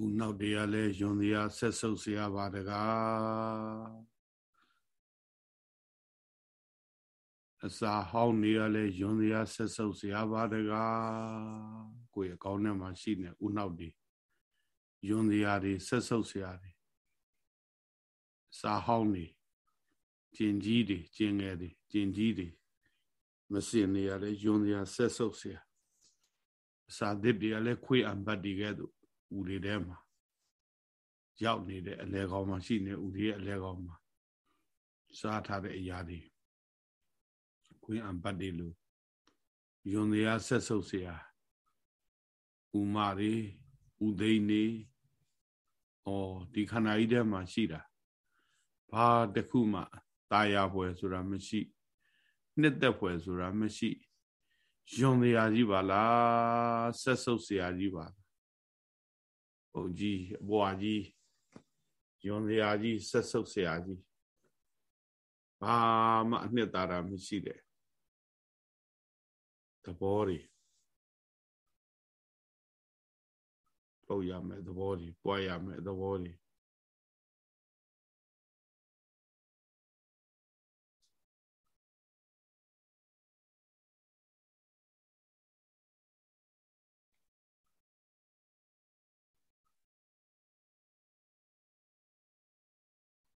ဦးနောက်တရားလဲယွန်တရားဆက်ဆုပ်เสียပါတကားအစာဟောင်းနေရလဲယွန်တရားဆက်ဆုပ်เสียပါတကားကိုယ်အကောင်းထဲမှာရှိနေဦးနောက်ဒီယွန်တရားတွေဆက်ဆုပ်เสียတွေစာဟောင်းနေကျင်ကြီးတွေကျင်ငယ်တွေကျင်ကြီးတွေမစင်နေရလဲယွန်တရားဆက်ဆုပ်เสียအစာသစ်တွေကလဲခွေးအံပတ်တီကဲ့သို့ ဦးတွေထဲမှာရောက်နေတဲ့အလဲကောင်းမှာရှိနေဦးတွေရဲ့အလဲကောင်းမှာစားထားတဲ့အရာတွေခွင်းအံပတ်တွေလို့ယွန်တရားဆက်ဆုပ်เสียဥမာတွေဥသိန်းနေဩဒီခန္ဓာကြီးထဲမှာရှိတာဘာတခုမှตายရပွဲဆိုတာမရှိ နှစ်သက်ပွဲဆိုတာမရှိယွန်တရားကြီးပါလားဆက်ဆုပ်เสียကြီးပါ ဘုံကြီးအဘွားကြီးယွန်စရာကြီးဆက်ဆုပ်စရာကြီးဘာမှအနှစ်သာရမရှိတဲ့သဘောတွေပုတ်ရမယ်သဘောတွေပွားရမယ်သဘောတွေ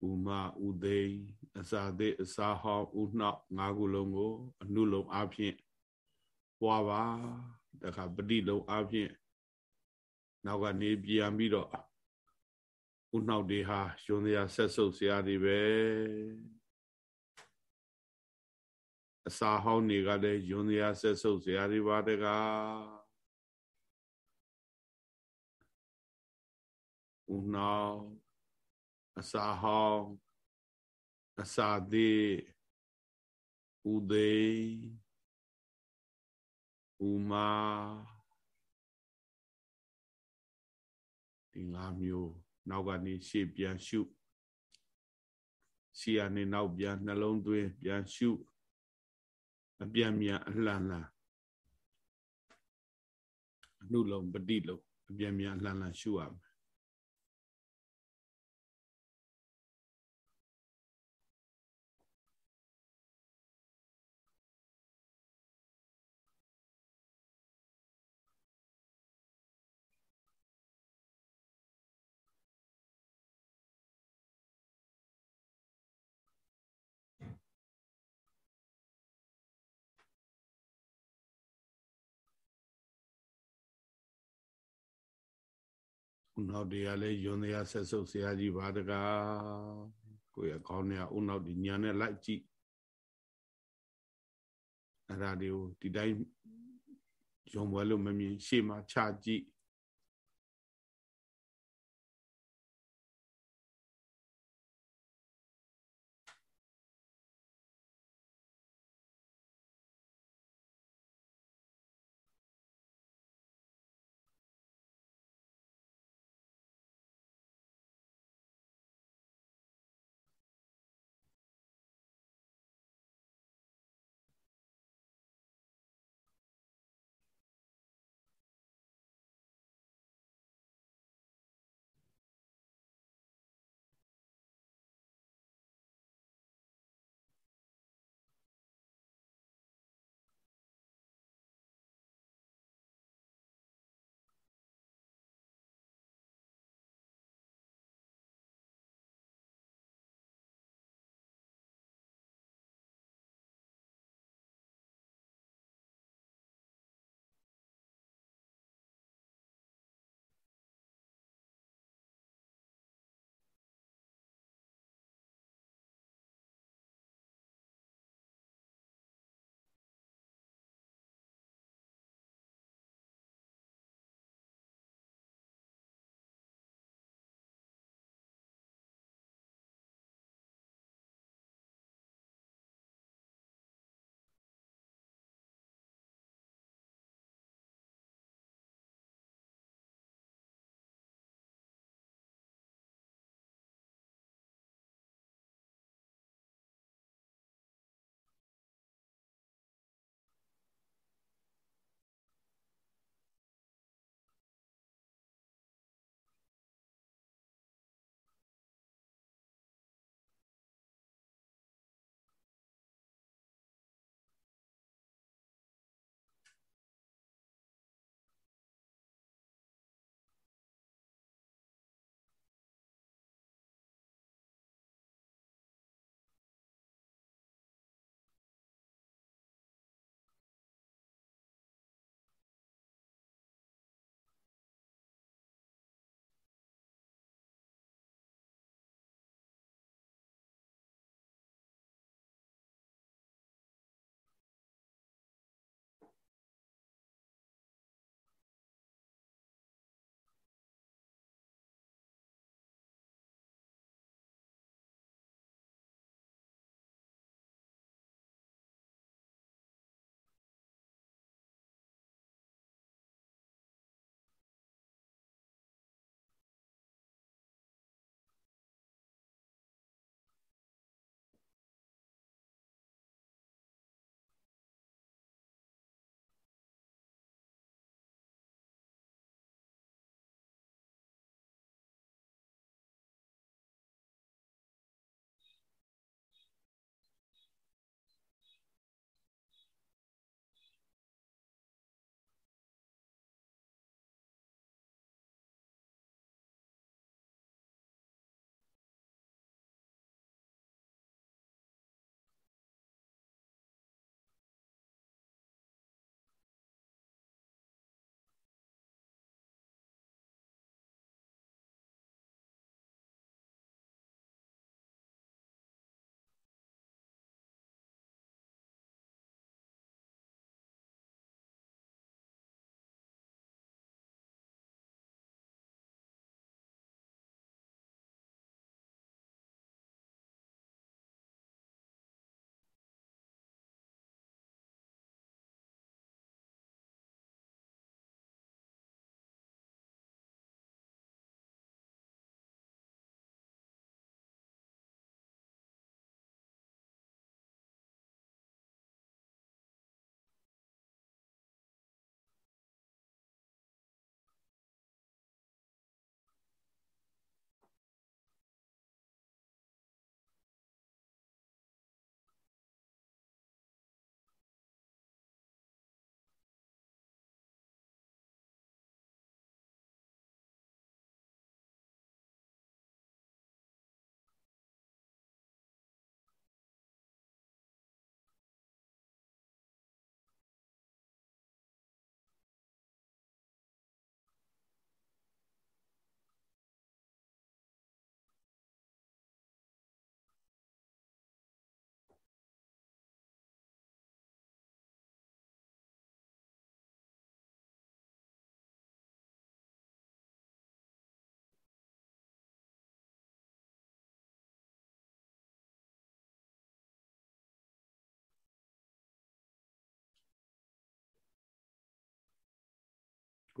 ဥမဥသိအစာသေးအစာဟောင်းဥနှောက်ငါးခုလုံးကို အနုလုံးအဖြစ်ပွားပါတခါပฏิလုံးအဖြစ်နောက်ကနေပြန်ပြီးတော့ဥနှောက်တွေဟာရှင်စရာဆက်ဆုပ်စရာတွေပဲအစာဟောင်းတွေကလည်းယွန်စရာဆက်ဆုပ်စရာတွေပါတကားဥနှောက် အစာဟောင်းအစာသေးဥသိဥမာဒီ၅မျိုး နောက်ကနေရှေ့ပြန်ရှုရှေ့ကနေနောက်ပြန်နှလုံးသွင်းပြန်ရှုအပြန်မြန်အလှန်လှန်အနှုလုံးပฏิလုံးအပြန်မြန်အလှန်လှန်ရှုရမယ် နောက်တရားလဲယွန်တရားဆက်ဆုပ်ဆရာကြီးပါတကားကိုရကောင်းနေအောင်နောက်ဒီညာနဲ့လိုက်ကြည့်အဲ့ဒါတွေကိုဒီတိုင်းယုံပွဲလို့မမြင်ရှေ့မှာခြာကြည့်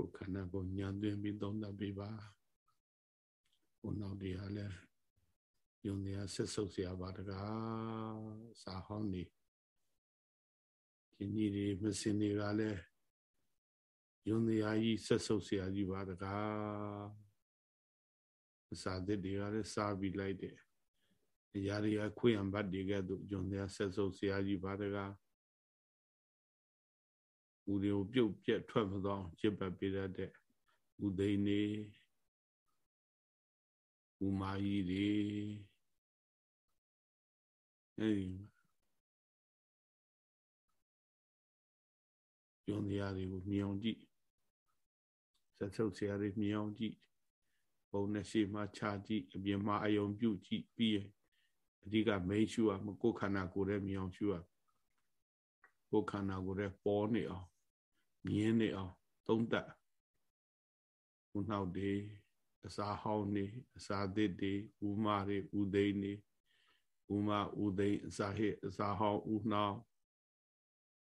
ကိုခန္ဓာကိုညံသွင်းပြီးသုံးသပ်ပေးပါဘုံနောက်တရားလဲယုံတရားဆက်ဆုပ်เสียပါတကားစာဟောင်းနေရှင်ကြီးတွေမစင်တွေကလည်းယုံတရားကြီးဆက်ဆုပ်เสียကြီးပါတကားစာသစ်တွေကလည်းစားပြီးလိုက်တယ်အရာတွေကခွေးံဘတ်တွေကဲ့သို့ယုံတရားဆက်ဆုပ်เสียကြီးပါတကား ဦးတွေကိုပြုတ်ပြက်ထွက်မသွားအောင်ကျစ်ပတ်ပေးရတဲ့ဥသိန်းနေဥမာကြီးတွေအဲဒီယုံတရားတွေကိုမြင်အောင်ကြည့်ဆက်ဆုပ်ဆရာတွေမြင်အောင်ကြည့်ပုံနဲ့ရှိမှခြာကြည့်အပြင်မှာအယုံပြုတ်ကြည့်ပြီးရင်အဓိကမိန်ရှုရမကိုယ်ခန္ဓာကိုယ်ရဲ့မြင်အောင်ရှုရကိုယ်ခန္ဓာကိုယ်ရဲ့ပေါ်နေအောင် မြင်နေအောင်သုံးသပ်ခုနောက်တွေအစာဟောင်းနေအစာသစ်တွေဥမာတွေဥသိန်းတွေဥမာဥသိန်းအစာဟိအစာဟောင်းဥနှောင်း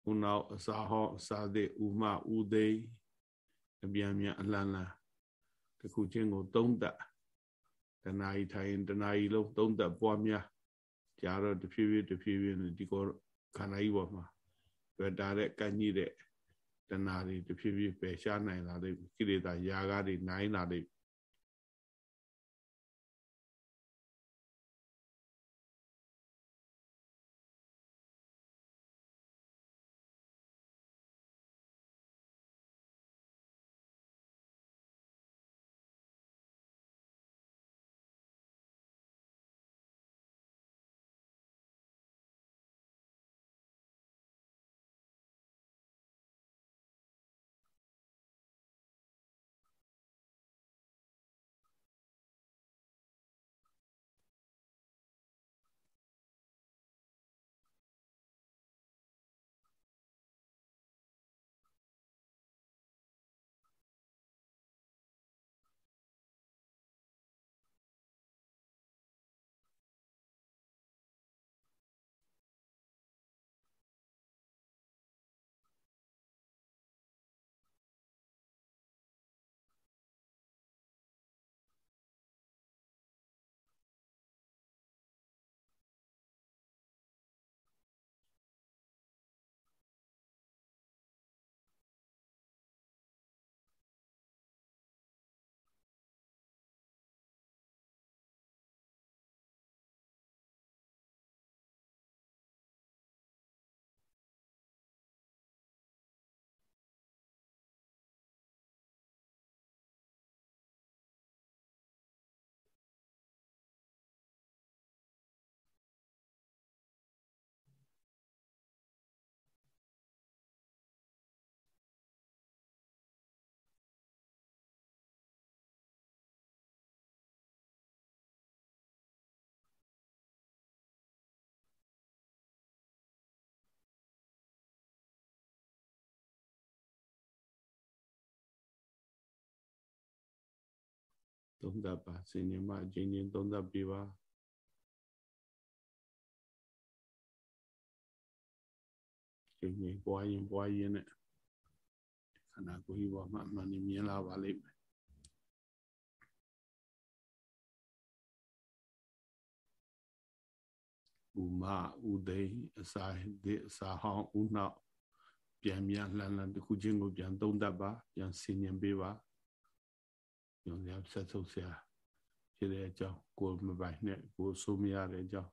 ဥနောက်အစာဟောင်းအစာသစ်ဥမာဥသိန်းအပြန်ပြန်အလန်းလန်းတခုချင်းကိုသုံးသပ်တဏှာဤထိုင်တဏှာဤလုံးသုံးသပ်ပွားများကြာတော့တဖြည်းဖြည်းတဖြည်းဖြည်းဒီကောခန္ဓာကြီးပေါ်မှာတွေ့တာတဲ့ကန့်ကြီးတဲ့ တဏှာတွေတဖြည်းဖြည်းပယ်ရှားနိုင်လာတဲ့ကိလေသာယာကားတွေနိုင်လာတဲ့ သုံးသပ်ပါစင်ញမအချင်းချင်းသုံးသပ်ပြပါချင်းချင်းပွားရင်ပွားရင်နဲ့ခန္ဓာကိုယ်ကြီးပေါ်မှာအမှန်မြင်လာပါလိမ့်မယ်ဥမဥသိအစာဒီအစာဟောင်းဥနောက်ပြန်ပြန်လှန်လှန်တစ်ခုချင်းကိုပြန်သုံးသပ်ပါပြန်ဆင်ញင်ပေးပါ ညောင်ရဆက်ဆုပ်ဆရာဖြစ်တဲ့အကြောင်းကိုမပိုင်နဲ့ကိုဆိုးမရတဲ့အကြောင်း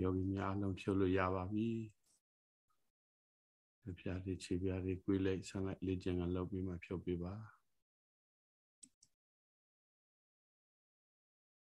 ယောဂီများအလုံးဖြုတ်လို့ရပါပြီ။ပြားတွေခြေပြားတွေ꿰လိုက်ဆန်းလိုက်လေ့ကျင့်ကလုပ်ပြီးမှဖြုတ်ပေးပါ။